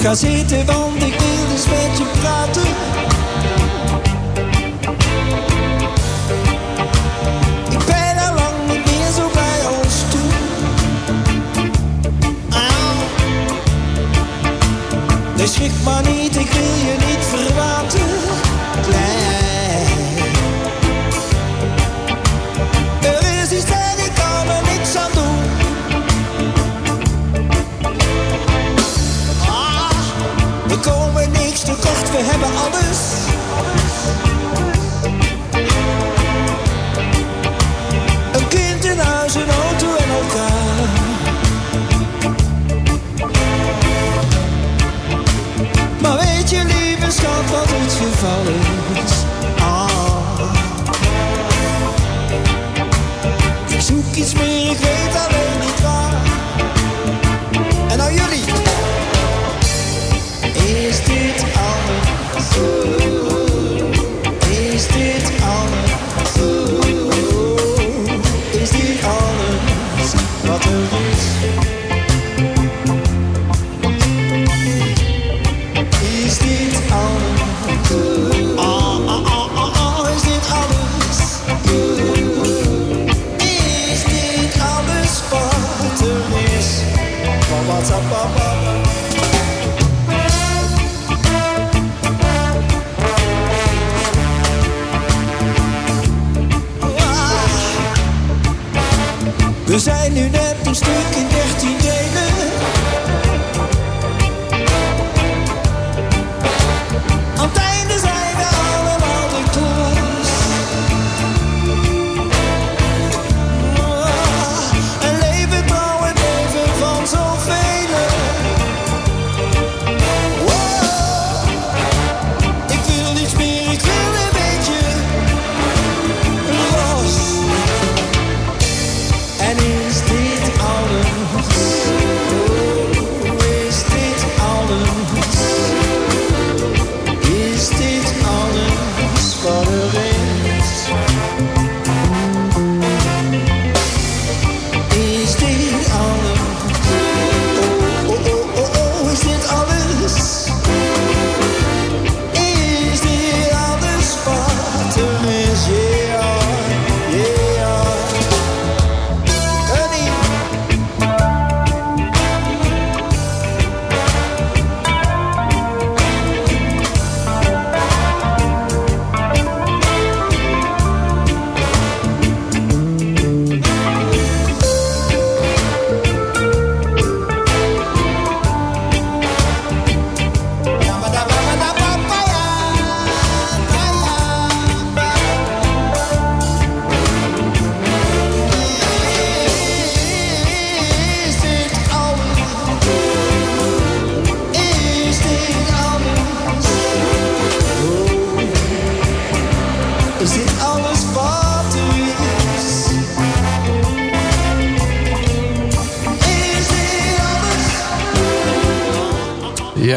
Ga zitten, want ik wil eens met je praten. Ik ben al lang niet meer zo bij ons toe. Ah. Nee, schrik maar niet, ik wil je niet verlaten. Nee. We hebben alles. Een kind, een huis, een auto en elkaar. Maar weet je, lieve schat, wat het geval is? Ah. Ik zoek iets meer, We zijn nu net een stuk in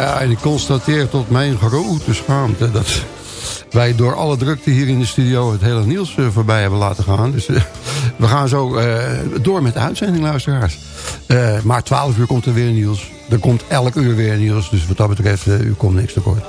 Ja, en ik constateer tot mijn grote schaamte... dat wij door alle drukte hier in de studio het hele nieuws eh, voorbij hebben laten gaan. Dus eh, we gaan zo eh, door met de uitzending, luisteraars. Eh, maar 12 uur komt er weer nieuws. Er komt elk uur weer nieuws. Dus wat dat betreft, u komt niks tekort.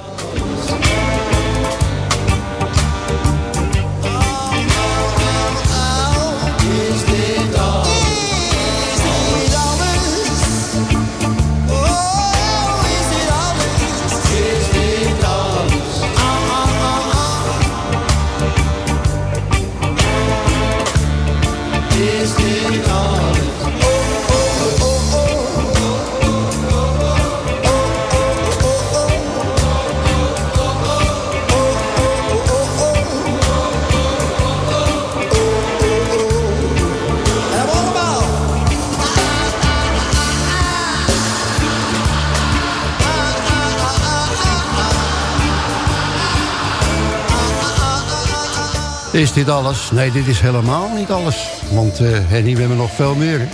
Is dit alles? Nee, dit is helemaal niet alles. Want eh Henny, we hebben nog veel meer. hè?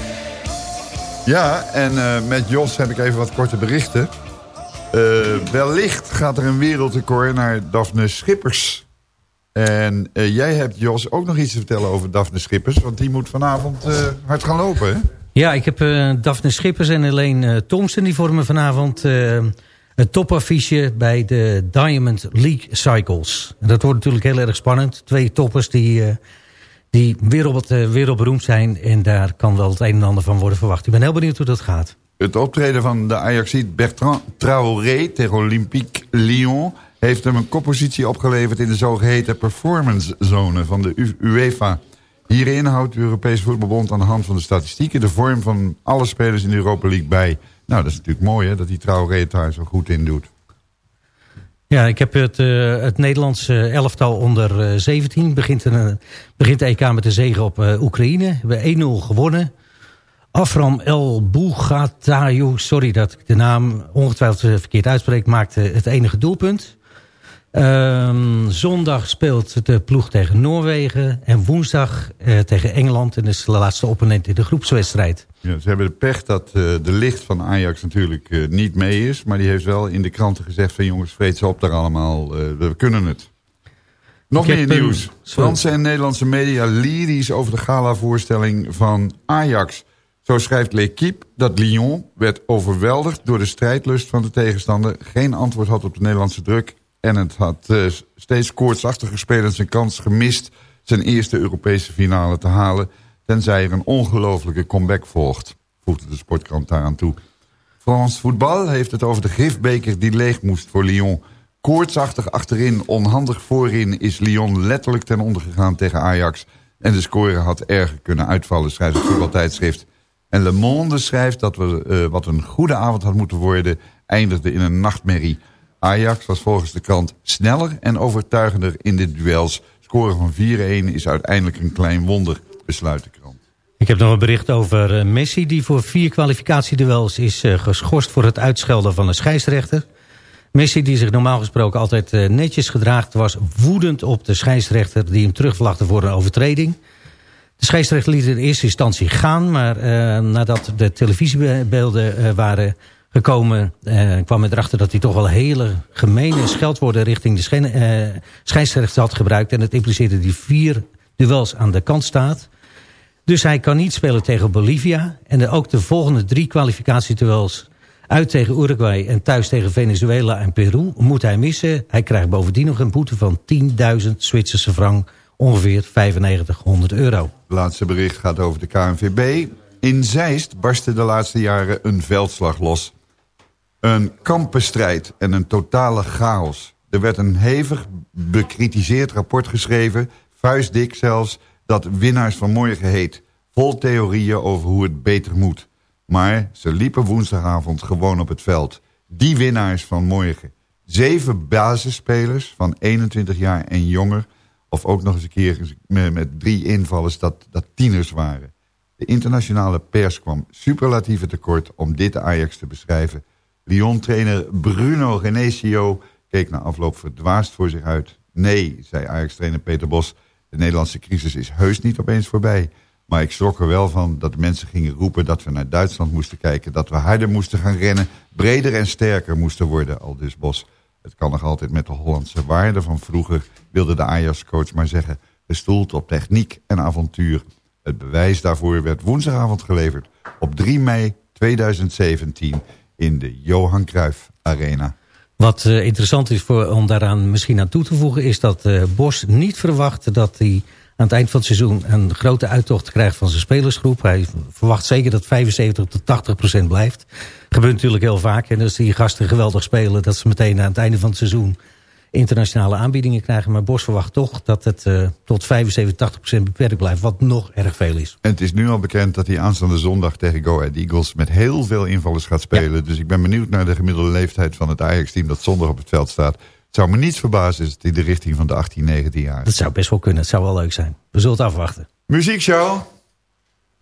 Ja, en eh, met Jos heb ik even wat korte berichten. Eh, wellicht gaat er een wereldrecord naar Daphne Schippers. En eh, jij hebt, Jos, ook nog iets te vertellen over Daphne Schippers. Want die moet vanavond eh, hard gaan lopen, hè? Ja, ik heb eh Daphne Schippers en Helene uh, Thompson. Die vormen vanavond het topaffiche bij de Diamond League Cycles. En dat wordt natuurlijk heel erg spannend. Twee toppers die, uh, die wereld, uh, wereldberoemd zijn. En daar kan wel het een en ander van worden verwacht. Ik ben heel benieuwd hoe dat gaat. Het optreden van de Ajaxiet Bertrand Traoré tegen Olympique Lyon... heeft hem een koppositie opgeleverd in de zogeheten performance zone van de UEFA... Hierin houdt de Europese Voetbalbond aan de hand van de statistieken... de vorm van alle spelers in de Europa League bij. Nou, dat is natuurlijk mooi hè, dat die Traoré daar zo goed in doet. Ja, ik heb het, uh, het Nederlandse elftal onder uh, 17. Begint, een, begint de EK met de zege op Oekraïne. We hebben 1-0 gewonnen. Afram El Bougatayu, sorry dat ik de naam ongetwijfeld verkeerd uitspreek... maakte het enige doelpunt. Um, zondag speelt de ploeg tegen Noorwegen. En woensdag uh, tegen Engeland. En is de laatste opponent in de groepswedstrijd. Ja, ze hebben de pech dat uh, de licht van Ajax natuurlijk uh, niet mee is. Maar die heeft wel in de kranten gezegd van jongens, vreet ze op daar allemaal. we kunnen het. Nog meer nieuws. Een... Franse en Nederlandse media lyrisch over de galavoorstelling van Ajax. Zo schrijft L'Equipe dat Lyon werd overweldigd door de strijdlust van de tegenstander. Geen antwoord had op de Nederlandse druk en het had uh, steeds koortsachtige spelers zijn kans gemist... zijn eerste Europese finale te halen... tenzij er een ongelofelijke comeback volgt, voegde de sportkrant daaraan toe. Frans Voetbal heeft het over de gifbeker die leeg moest voor Lyon. Koortsachtig achterin, onhandig voorin is Lyon letterlijk ten onder gegaan tegen Ajax... en de score had erger kunnen uitvallen, schrijft het voetbaltijdschrift. En Le Monde schrijft dat we, uh, wat een goede avond had moeten worden... eindigde in een nachtmerrie... Ajax was volgens de krant sneller en overtuigender in dit duels. Scoren van 4-1 is uiteindelijk een klein wonder, besluit de krant. Ik heb nog een bericht over eh, Messi die voor vier kwalificatieduels is uh, geschorst voor het uitschelden van een scheidsrechter. Messi die zich normaal gesproken altijd uh, netjes gedraagt was woedend op de scheidsrechter die hem terugvlagde voor een overtreding. De scheidsrechter liet in eerste instantie gaan, maar nadat de televisiebeelden waren gekomen. Uh, kwam het erachter dat hij toch wel hele gemene scheldwoorden richting de schen, uh, scheidsrechter had gebruikt. En het impliceerde dat hij vier duels aan de kant staat. Dus hij kan niet spelen tegen Bolivia. En ook de volgende drie kwalificatieduels uit tegen Uruguay en thuis tegen Venezuela en Peru moet hij missen. Hij krijgt bovendien nog een boete van 10.000 Zwitserse frank, ongeveer 9500 euro. Laatste bericht gaat over de KNVB. In Zeist barstte de laatste jaren een veldslag los. Een kampenstrijd en een totale chaos. Er werd een hevig bekritiseerd rapport geschreven, vuistdik zelfs, dat winnaars van morgen heet. Vol theorieën over hoe het beter moet. Maar ze liepen woensdagavond gewoon op het veld. Die winnaars van morgen. Zeven basisspelers van 21 jaar en jonger. Of ook nog eens een keer met, drie invallers dat, dat tieners waren. De internationale pers kwam superlatieve tekort om dit Ajax te beschrijven Lyon-trainer Bruno Genesio keek na afloop verdwaasd voor zich uit. Nee, zei Ajax-trainer Peter Bos, de Nederlandse crisis is heus niet opeens voorbij. Maar ik schrok er wel van dat mensen gingen roepen dat we naar Duitsland moesten kijken. Dat we harder moesten gaan rennen, breder en sterker moesten worden, al dus Bos. Het kan nog altijd met de Hollandse waarden van vroeger, wilde de Ajax-coach maar zeggen. Gestoeld op techniek en avontuur. Het bewijs daarvoor werd woensdagavond geleverd op 3 mei 2017 in de Johan Cruijff Arena. Wat uh, interessant is voor, om daaraan misschien aan toe te voegen... is dat uh, Bos niet verwacht dat hij aan het eind van het seizoen... een grote uittocht krijgt van zijn spelersgroep. Hij verwacht zeker dat 75 tot 80 procent blijft. Gebeurt natuurlijk heel vaak. En als die gasten geweldig spelen... dat ze meteen aan het einde van het seizoen internationale aanbiedingen krijgen. Maar Bos verwacht toch dat het uh, tot 75, 80 procent beperkt blijft. Wat nog erg veel is. En het is nu al bekend dat hij aanstaande zondag tegen Go Ahead Eagles... met heel veel invallers gaat spelen. Ja. Dus ik ben benieuwd naar de gemiddelde leeftijd van het Ajax-team... dat zondag op het veld staat. Het zou me niets verbazen als het in de richting van de 18, 19 jaar. Dat zou best wel kunnen. Het zou wel leuk zijn. We zullen het afwachten. Muziekshow.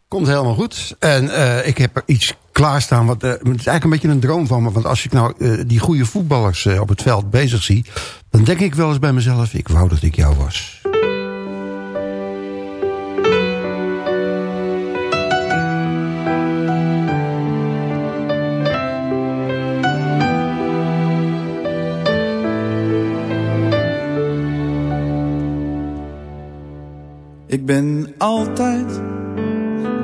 Komt helemaal goed. En uh, ik heb er iets klaarstaan. Wat, uh, het is eigenlijk een beetje een droom van me. Want als ik nou uh, die goede voetballers op het veld bezig zie... dan denk ik wel eens bij mezelf... ik wou dat ik jou was. Ik ben altijd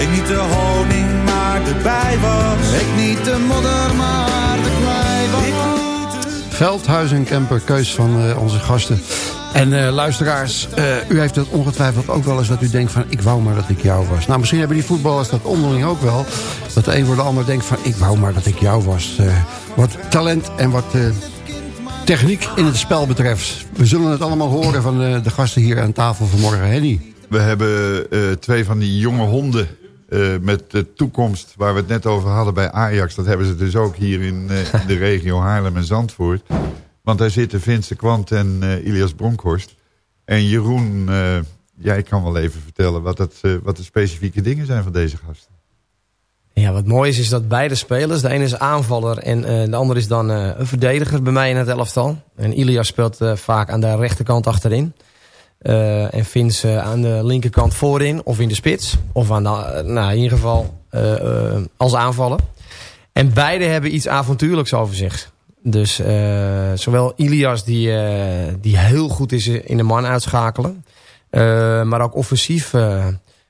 Ik niet de honing, maar de bij was. Ik niet de modder, maar de klei was. Ik niet de... Veldhuis en Kemper, keus van uh, onze gasten. En uh, luisteraars, uh, u heeft het ongetwijfeld ook wel eens dat u denkt van... ik wou maar dat ik jou was. Nou, misschien hebben die voetballers dat onderling ook wel. Dat de een voor de ander denkt van... ik wou maar dat ik jou was. Uh, wat talent en wat techniek in het spel betreft. We zullen het allemaal horen van de, de gasten hier aan tafel vanmorgen. Henny. We hebben twee van die jonge honden... met de toekomst waar we het net over hadden bij Ajax. Dat hebben ze dus ook hier in, in de regio Haarlem en Zandvoort. Want daar zitten Vince Kwant en uh, Ilias Bronkhorst. En Jeroen, jij kan wel even vertellen wat, het, wat de specifieke dingen zijn van deze gasten. Ja, wat mooi is, is dat beide spelers, de ene is aanvaller en de andere is dan een verdediger bij mij in het elftal. En Ilias speelt vaak aan de rechterkant achterin. En Vince aan de linkerkant voorin of in de spits. Of aan nou, in ieder geval als aanvaller. En beide hebben iets avontuurlijks over zich. Dus zowel Ilias die, die heel goed is in de man uitschakelen. Maar ook offensief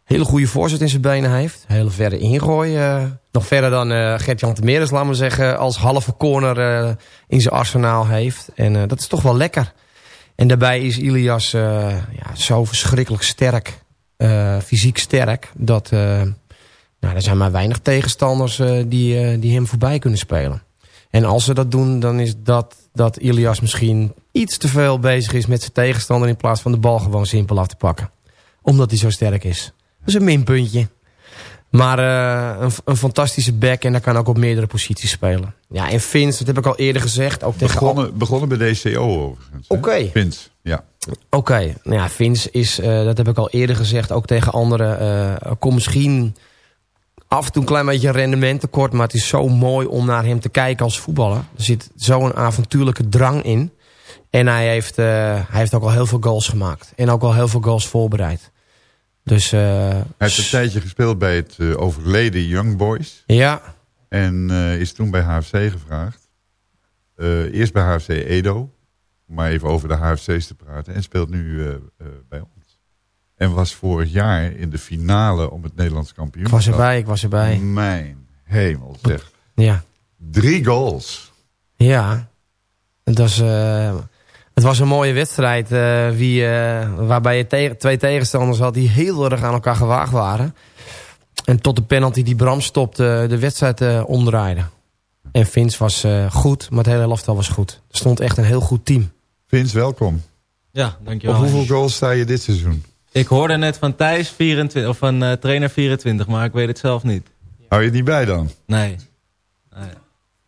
hele goede voorzet in zijn benen heeft. Hele verre ingooi. nog verder dan Gert-Jan Temeres, laten we zeggen, als halve corner in zijn arsenaal heeft. En dat is toch wel lekker. En daarbij is Ilias ja, zo verschrikkelijk sterk. fysiek sterk. Dat nou, er zijn maar weinig tegenstanders die, die hem voorbij kunnen spelen. En als ze dat doen, dan is dat dat Ilias misschien iets te veel bezig is met zijn tegenstander... in plaats van de bal gewoon simpel af te pakken. Omdat hij zo sterk is. Dat is een minpuntje. Maar uh, een, een, fantastische back en daar kan ook op meerdere posities spelen. Ja, en Vince, dat heb ik al eerder gezegd. Ook tegen begonnen, begonnen bij DCO overigens. Oké. Okay. Vince, ja. Oké, okay. nou ja, Vince is, uh, dat heb ik al eerder gezegd, ook tegen anderen. Uh, kom misschien af en toe een klein beetje rendement tekort. Maar het is zo mooi om naar hem te kijken als voetballer. Er zit zo'n avontuurlijke drang in. En hij heeft, hij heeft ook al heel veel goals gemaakt. En ook al heel veel goals voorbereid. Dus, uh, hij heeft een tijdje gespeeld bij het uh, overleden Young Boys. Ja. En is toen bij HFC gevraagd. eerst bij HFC Edo. Om maar even over de HFC's te praten. En speelt nu bij ons. En was vorig jaar in de finale om het Nederlands kampioenschap. Ik was erbij, ik was erbij. Mijn hemel zeg. Ja. Drie goals. Ja. Was, uh, het was een mooie wedstrijd. Uh, wie, uh, waarbij je tegen, twee tegenstanders had die heel erg aan elkaar gewaagd waren. En tot de penalty die Bram stopte de wedstrijd omdraaide. En Vince was goed, maar het hele elftal was goed. Er stond echt een heel goed team. Vince, welkom. Ja, dankjewel. Op hoeveel goals sta je dit seizoen? Ik hoorde net van Thijs 24, of van uh, trainer 24, maar ik weet het zelf niet. Hou je het niet bij dan? Nee. nee.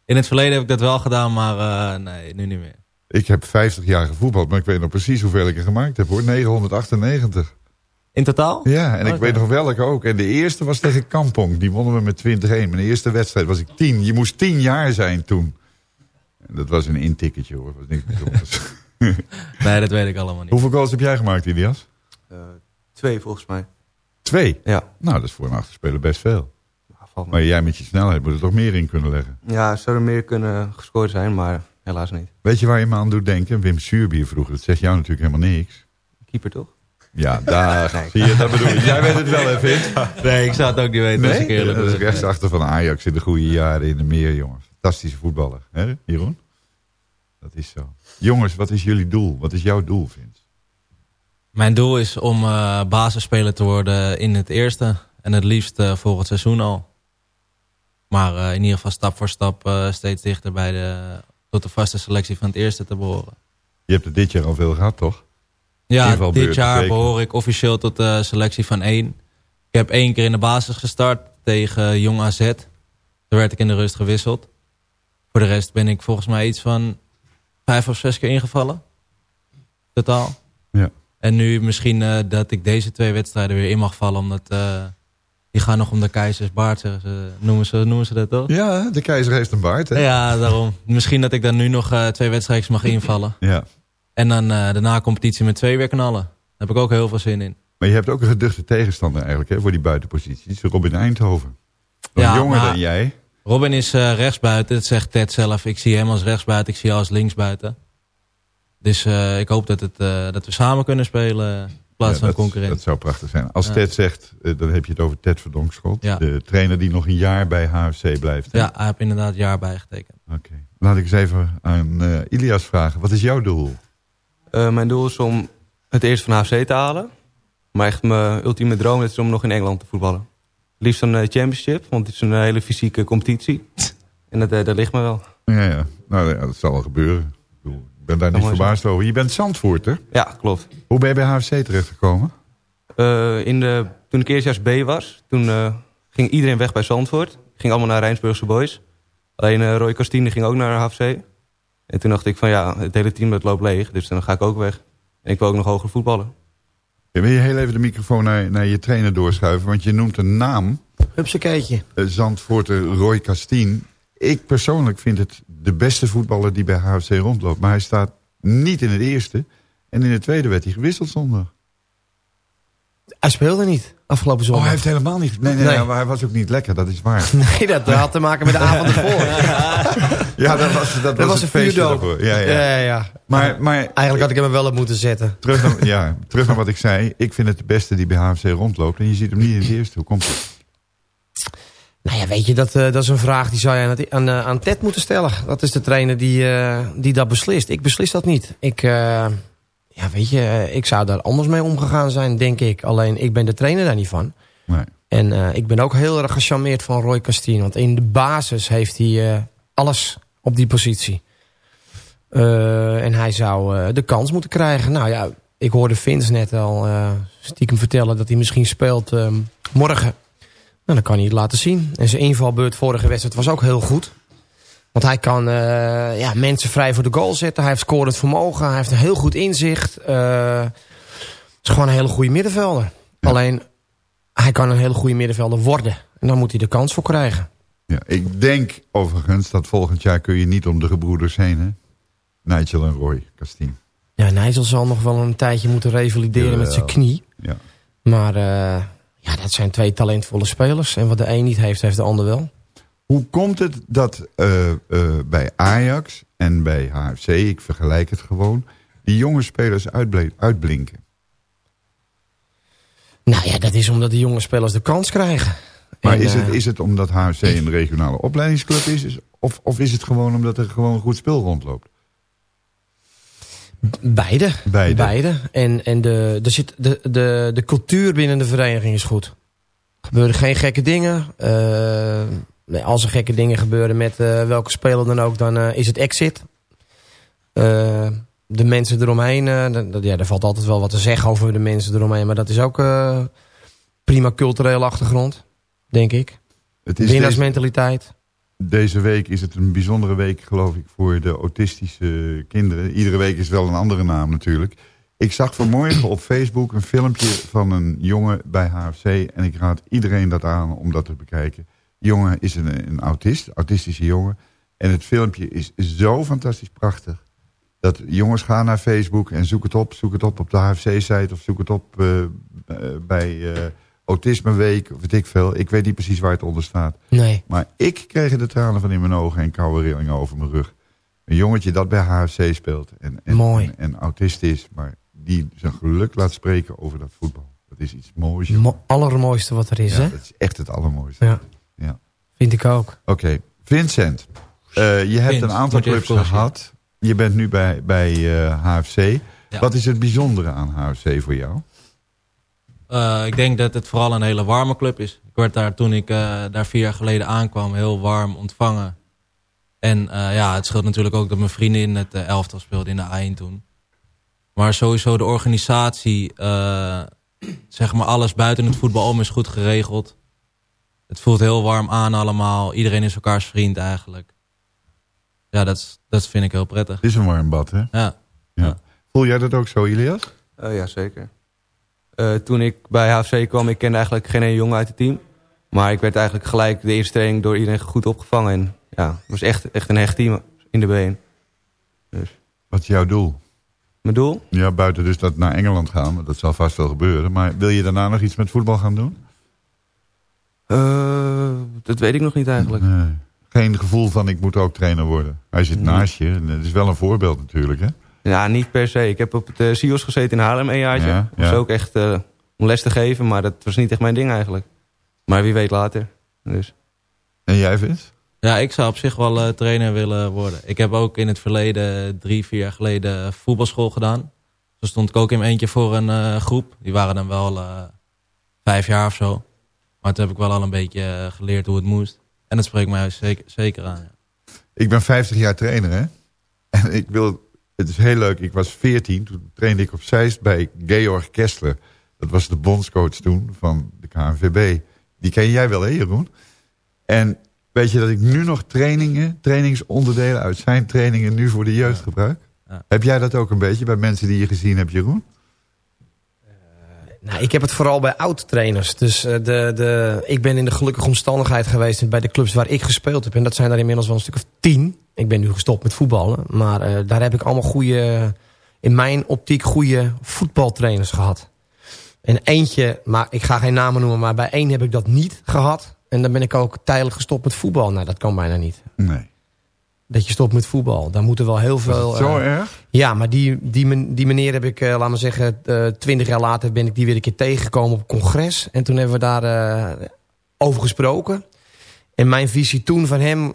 In het verleden heb ik dat wel gedaan, maar uh, nee, nu niet meer. Ik heb 50 jaar gevoetbald, maar ik weet nog precies hoeveel ik er gemaakt heb hoor. 998. In totaal? Ja, en ik weet nog welke ook. En de eerste was tegen Kampong. Die wonnen we met 20-1. Mijn eerste wedstrijd was ik 10. Je moest 10 jaar zijn toen. En dat was een intikketje hoor. Dat was niks bijzonders. Nee, dat weet ik allemaal niet. Hoeveel goals heb jij gemaakt, Ilias? Eh, twee volgens mij. Twee. Ja. Nou, dat is voor een achterspeler best veel. Maar jij met je snelheid moet er toch meer in kunnen leggen. Ja, zou er meer kunnen gescoord zijn, maar helaas niet. Weet je waar je me aan doet denken? Wim Suurbier vroeger. Dat zegt jou natuurlijk helemaal niks. Keeper toch? Ja, daar. Nee. Zie je, dat bedoel ik. Jij weet het wel, hè, Vin? Nee, ik zou het ook niet weten. als ik eerlijk dat is rechtsachter van Ajax in de goede jaren in de meer, jongen. Fantastische voetballer. hè, Jeroen? Dat is zo. Jongens, wat is jullie doel? Wat is jouw doel, Vince? Mijn doel is om eh, basisspeler te worden in het eerste. En het liefst eh, volgend seizoen al. Maar eh, in ieder geval stap voor stap eh, steeds dichter bij de, tot de vaste selectie van het eerste te behoren. Je hebt het dit jaar al veel gehad, toch? Ja, dit jaar zeker. behoor ik officieel tot de selectie van één. Ik heb één keer in de basis gestart tegen Jong AZ. Toen werd ik in de rust gewisseld. Voor de rest ben ik volgens mij iets van vijf of zes keer ingevallen. Totaal. Ja. En nu misschien eh, dat ik deze twee wedstrijden weer in mag vallen. Omdat eh, die gaan nog om de keizersbaard, zeggen ze. Noemen, ze. noemen ze dat toch? Ja, de keizer heeft een baard, hè? Ja, daarom. Misschien dat ik dan nu nog eh, twee wedstrijdjes mag invallen. Ja. En dan eh de na-competitie met twee weer knallen. Daar heb ik ook heel veel zin in. Maar je hebt ook een geduchte tegenstander eigenlijk, hè, voor die buitenposities. Robin Eindhoven. Ja, jonger dan jij. Robin is eh, rechtsbuiten, dat zegt Ted zelf. Ik zie hem als rechtsbuiten, ik zie jou als linksbuiten. Dus ik hoop dat, het, dat we samen kunnen spelen plaats Ja, van dat, concurrent. Dat zou prachtig zijn. Als Ja. Ted zegt, eh, dan heb je het over Ted Verdonkschot. Ja. De trainer die nog een jaar bij HFC blijft. hè? Ja, hij heeft inderdaad een jaar bijgetekend. Oké. Laat ik eens even aan eh, Ilias vragen. Wat is jouw doel? Eh, mijn doel is om het eerst van HFC te halen. Maar echt mijn ultieme droom is om nog in Engeland te voetballen. Liefst een championship, want het is een hele fysieke competitie. En dat, dat ligt me wel. Ja, ja. Nou ja, dat zal wel gebeuren. Ben daar niet verbaasd over. Je bent Zandvoorter. Ja, klopt. Hoe ben je bij HFC terechtgekomen? Eh, in de, toen ik eerstjaars B was, toen eh, ging iedereen weg bij Zandvoort. Ging allemaal naar Rijnsburgse Boys. Alleen eh, Roy Castine ging ook naar HFC. En toen dacht ik van ja, het hele team dat loopt leeg. Dus dan ga ik ook weg. En ik wil ook nog hoger voetballen. Ja, wil je heel even de microfoon naar, naar je trainer doorschuiven? Want je noemt een naam. Hupsakeetje. Zandvoorter Roy Castien. Ik persoonlijk vind het de beste voetballer die bij HFC rondloopt. Maar hij staat niet in het eerste. En in het tweede werd hij gewisseld zondag. Hij speelde niet afgelopen Oh, zondag. hij heeft helemaal niet... Nee, nee, maar hij was ook niet lekker, dat is waar. Nee, dat had te maken met de avond ervoor. Ja, dat was, dat Dat was, een feestje vuurdoop. Ja, ja. ja, ja. Maar, maar Eigenlijk had ik hem er wel op moeten zetten. terug, naar, ja, terug naar wat ik zei. Ik vind het de beste die bij HFC rondloopt. En je ziet hem niet in het eerste. Hoe komt het? Nou ja, weet je, dat, eh, dat is een vraag die zou je aan, het, aan, eh, aan Ted moeten stellen. Dat is de trainer die, eh, die dat beslist. Ik beslis dat niet. Ik, ja, weet je, ik zou daar anders mee omgegaan zijn, denk ik. Alleen, ik ben de trainer daar niet van. Nee. En ik ben ook heel erg gecharmeerd van Roy Castine. Want in de basis heeft hij alles op die positie. En hij zou de kans moeten krijgen. Nou ja, ik hoorde Vince net al stiekem vertellen dat hij misschien speelt eh, morgen. Nou, dan kan hij het laten zien. En zijn invalbeurt vorige wedstrijd was ook heel goed. Want hij kan eh, ja, mensen vrij voor de goal zetten. Hij heeft scorend vermogen. Hij heeft een heel goed inzicht. Eh is gewoon een hele goede middenvelder. Alleen, hij kan een hele goede middenvelder worden. En dan moet hij de kans voor krijgen. Ja, ik denk overigens dat volgend jaar kun je niet om de gebroeders heen. Hè? Nigel en Roy Castien. Ja, Nigel zal nog wel een tijdje moeten revalideren met zijn knie. Ja. Maar eh, ja, dat zijn twee talentvolle spelers. En wat de een niet heeft, heeft de ander wel. Hoe komt het dat eh, eh, bij Ajax en bij HFC, ik vergelijk het gewoon, die jonge spelers uitblinken? Nou ja, dat is omdat de jonge spelers de kans krijgen. Maar En, is, het, eh, is het omdat HFC een regionale opleidingsclub is? is- Of, of is het gewoon omdat er gewoon goed spel rondloopt? Beide. Beide. En, en de, er zit, de, de, de cultuur binnen de vereniging is goed. Er gebeuren geen gekke dingen. Eh, nee, als er gekke dingen gebeuren met eh, welke speler dan ook, dan eh, is het exit. De mensen eromheen, ja, er valt altijd wel wat te zeggen over de mensen eromheen. Maar dat is ook prima culturele achtergrond, denk ik. Het is deze, Winnaarsmentaliteit. Deze week is het een bijzondere week, geloof ik, voor de autistische kinderen. Iedere week is wel een andere naam natuurlijk. Ik zag vanmorgen op Facebook een filmpje van een jongen bij HFC. En ik raad iedereen dat aan om dat te bekijken. Die jongen is een, een autist, autistische jongen. En het filmpje is zo fantastisch prachtig. Dat jongens gaan naar Facebook en zoek het op. Zoek het op op de HFC-site of zoek het op uh, bij uh, Autisme Week. Of weet ik veel. Ik weet niet precies waar het onder staat. Nee. Maar ik kreeg de tranen van in mijn ogen en koude rillingen over mijn rug. Een jongetje dat bij HFC speelt. En, en, Mooi. En, en autist is. Maar die zijn geluk laat spreken over dat voetbal. Dat is iets moois. Mo allermooiste wat er is, ja, hè? dat is echt het allermooiste. Ja. Ja. Vind ik ook. Oké, Vincent. Uh, je hebt Vince, een aantal clubs gehad. Je bent nu bij, bij uh, HFC. Ja. Wat is het bijzondere aan HFC voor jou? Uh, ik denk dat het vooral een hele warme club is. Ik werd daar toen ik daar vier jaar geleden aankwam heel warm ontvangen. En ja, het scheelt natuurlijk ook dat mijn vrienden in het elftal speelden in de A1 toen. Maar sowieso de organisatie, zeg maar alles buiten het voetbal om is goed geregeld. Het voelt heel warm aan allemaal. Iedereen is elkaars vriend eigenlijk. Ja, dat, dat vind ik heel prettig. Het is een warm bad, hè? Ja. ja. ja. Voel jij dat ook zo, Ilias? Uh, ja, zeker. Uh, toen ik bij HFC kwam, ik kende eigenlijk geen ene jongen uit het team. Maar ik werd eigenlijk gelijk de eerste training door iedereen goed opgevangen. En ja, het was echt, echt een hecht team in de been. Dus. Wat is jouw doel? Mijn doel? Ja, buiten dus dat naar Engeland gaan. Dat zal vast wel gebeuren. Maar wil je daarna nog iets met voetbal gaan doen? Uh, dat weet ik nog niet eigenlijk. Nee. Geen gevoel van ik moet ook trainer worden. Hij zit Nee. naast je. En Het is wel een voorbeeld natuurlijk, hè? Ja, niet per se. Ik heb op het uh, SIOS gezeten in Haarlem een jaartje. Ja, Dat was ja. ook echt uh, om les te geven, maar dat was niet echt mijn ding eigenlijk. Maar wie weet later. Dus. En jij, Vince? Ja, ik zou op zich wel uh, trainer willen worden. Ik heb ook in het verleden, drie, vier jaar geleden, voetbalschool gedaan. Zo stond ik ook in mijn eentje voor een uh, groep. Die waren dan wel uh, vijf jaar of zo. Maar toen heb ik wel al een beetje uh, geleerd hoe het moest. En dat spreekt mij zeker, zeker aan. Ja. Ik ben 50 jaar trainer, hè? En ik wil... Het is heel leuk. Ik was 14. Toen trainde ik op Zeist bij Georg Kessler. Dat was de bondscoach toen van de KNVB. Die ken jij wel, hè, Jeroen? En weet je dat ik nu nog trainingen, trainingsonderdelen uit zijn trainingen nu voor de jeugd Ja. gebruik? Ja. Heb jij dat ook een beetje bij mensen die je gezien hebt, Jeroen? Nou, ik heb het vooral bij oud-trainers. Dus uh, de, de, ik ben in de gelukkige omstandigheid geweest bij de clubs waar ik gespeeld heb. En dat zijn er inmiddels wel een stuk of tien. Ik ben nu gestopt met voetballen. Maar uh, daar heb ik allemaal goede, in mijn optiek goede voetbaltrainers gehad. En eentje, maar ik ga geen namen noemen, maar bij één heb ik dat niet gehad. En dan ben ik ook tijdelijk gestopt met voetbal. Nou, dat kan bijna niet. Nee. Dat je stopt met voetbal. Daar moeten wel heel veel... Zo uh, erg? Ja, maar die, die, die meneer heb ik, uh, laat maar zeggen... Uh, twintig jaar later ben ik die weer een keer tegengekomen op een congres. En toen hebben we daar over gesproken. En mijn visie toen van hem...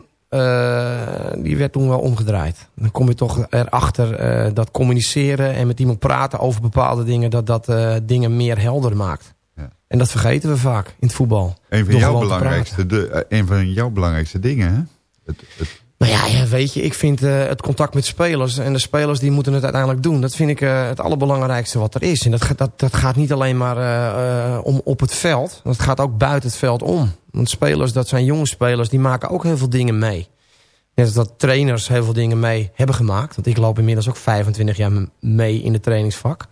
die werd toen wel omgedraaid. Dan kom je toch erachter dat communiceren... en met iemand praten over bepaalde dingen... dat dat dingen meer helder maakt. Ja. En dat vergeten we vaak in het voetbal. Een van, jouw belangrijkste, de, een van jouw belangrijkste dingen, hè? Het, het, Nou ja, ja, weet je, ik vind uh, het contact met spelers... en de spelers die moeten het uiteindelijk doen... dat vind ik uh, het allerbelangrijkste wat er is. En dat, dat, dat gaat niet alleen maar uh, om op het veld. Dat gaat ook buiten het veld om. Want spelers, dat zijn jonge spelers... die maken ook heel veel dingen mee. Net als dat trainers heel veel dingen mee hebben gemaakt. Want ik loop inmiddels ook 25 jaar mee in het trainingsvak.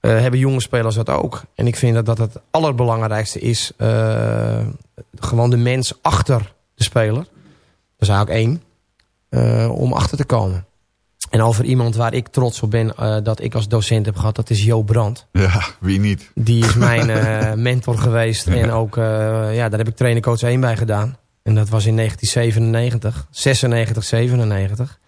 hebben jonge spelers dat ook. En ik vind dat, dat het allerbelangrijkste is... gewoon de mens achter de speler. Dat is eigenlijk één. Uh, om achter te komen. En over iemand waar ik trots op ben uh, dat ik als docent heb gehad, dat is Jo Brandt. Ja, wie niet? Die is mijn uh, mentor geweest. Ja. En ook, ja, daar heb ik trainercoach 1 bij gedaan. En dat was in 1997, 96, 97.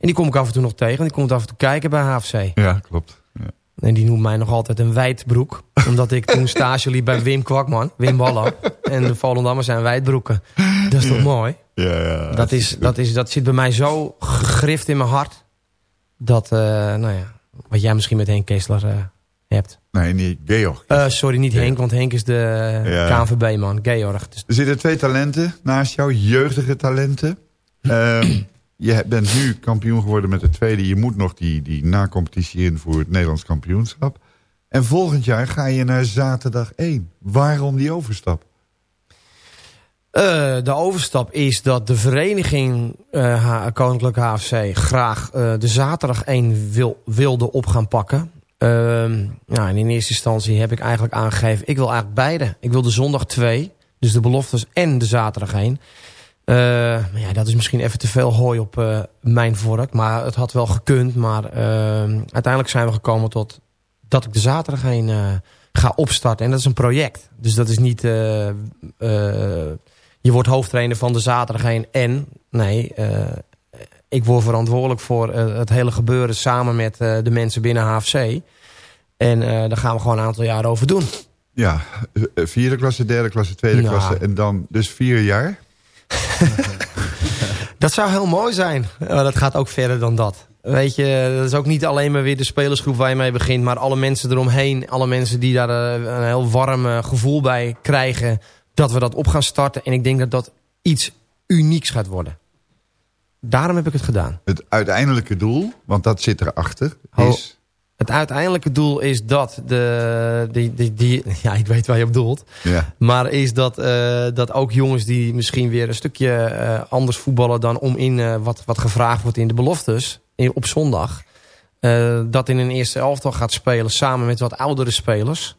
En die kom ik af en toe nog tegen. Die komt af en toe kijken bij HFC. Ja, klopt. Ja. En die noemt mij nog altijd een wijdbroek. omdat ik toen stage liep bij Wim Kwakman. Wim Ballo. En de Volendammers zijn wijdbroeken. Dat is toch ja. mooi? Ja, ja. Dat, is, dat, is, dat zit bij mij zo gegrift in mijn hart. Dat, uh, nou ja, wat jij misschien met Henk Kessler uh, hebt. Nee, niet Georg. Uh, sorry, niet Henk, want Henk is de ja. KNVB-man. Georg. Dus... Er zitten twee talenten naast jou, jeugdige talenten. um, je bent nu kampioen geworden met de tweede. Je moet nog die, die na-competitie in voor het Nederlands kampioenschap. En volgend jaar ga je naar zaterdag 1. Waarom die overstap? Eh, de overstap is dat de vereniging eh, H- Koninklijke HFC graag eh, de zaterdag 1 wil, wilde op gaan pakken. Ehm, nou, in eerste instantie heb ik eigenlijk aangegeven, ik wil eigenlijk beide. Ik wil de zondag 2, dus de beloftes en de zaterdag 1. Eh, maar ja, dat is misschien even te veel hooi op eh, mijn vork. Maar het had wel gekund. Maar ehm, uiteindelijk zijn we gekomen tot dat ik de zaterdag heen eh, ga opstarten. En dat is een project. Dus dat is niet... eh, eh, je wordt hoofdtrainer van de zaterdag heen en... Nee, eh, ik word verantwoordelijk voor eh, het hele gebeuren... samen met eh, de mensen binnen HFC. En daar gaan we gewoon een aantal jaar over doen. Ja, vierde klasse, derde klasse, tweede Nou. klasse. En dan dus vier jaar. Dat zou heel mooi zijn. Maar dat gaat ook verder dan dat. Weet je, dat is ook niet alleen maar weer de spelersgroep waar je mee begint... maar alle mensen eromheen, alle mensen die daar een heel warm gevoel bij krijgen... dat we dat op gaan starten. En ik denk dat dat iets unieks gaat worden. Daarom heb ik het gedaan. Het uiteindelijke doel, want dat zit erachter, is... Het uiteindelijke doel is dat de... Die, die, die, ja, ik weet waar je op doelt. Ja, Maar is dat, eh, dat ook jongens die misschien weer een stukje eh, anders voetballen... dan om in eh, wat, wat gevraagd wordt in de beloftes in, op zondag... dat in een eerste elftal gaat spelen samen met wat oudere spelers.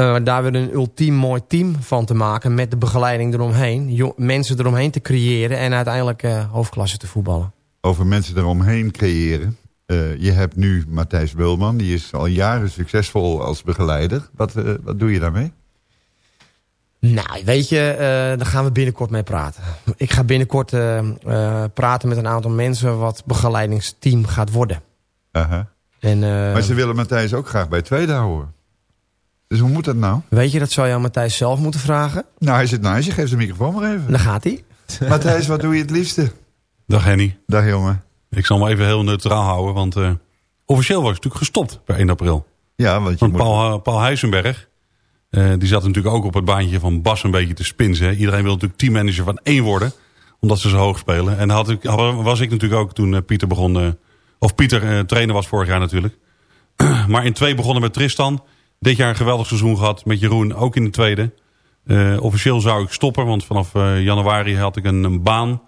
Eh, daar weer een ultiem mooi team van te maken... met de begeleiding eromheen. Jo- mensen eromheen te creëren en uiteindelijk eh, hoofdklasse te voetballen. over mensen eromheen creëren. Eh, je hebt nu Matthijs Wilman, die is al jaren succesvol als begeleider. Wat, wat doe je daarmee? Nou, weet je, daar gaan we binnenkort mee praten. Ik ga binnenkort praten met een aantal mensen... wat begeleidingsteam gaat worden. Aha. En, Maar ze willen Matthijs ook graag bij tweede houden. Dus hoe moet dat nou? Weet je, dat zou je aan Matthijs zelf moeten vragen. Nou, hij zit naast je. Geef de microfoon maar even. Dan gaat hij. Matthijs, wat doe je het liefste? Dag Henny. Dag jongen. Ik zal me even heel neutraal houden, want eh, officieel was ik natuurlijk gestopt per 1 april. Ja, want je Want moet... Paul, Paul Huizenberg, eh, die zat natuurlijk ook op het baantje van Bas een beetje te spinsen. Iedereen wil natuurlijk teammanager van één worden, omdat ze zo hoog spelen. En had ik, was ik natuurlijk ook toen eh, Pieter begon, eh, of Pieter trainer was vorig jaar natuurlijk. maar in twee begonnen met Tristan. Dit jaar een geweldig seizoen gehad met Jeroen, ook in de tweede. Eh, officieel zou ik stoppen, want vanaf eh, januari had ik een, een baan.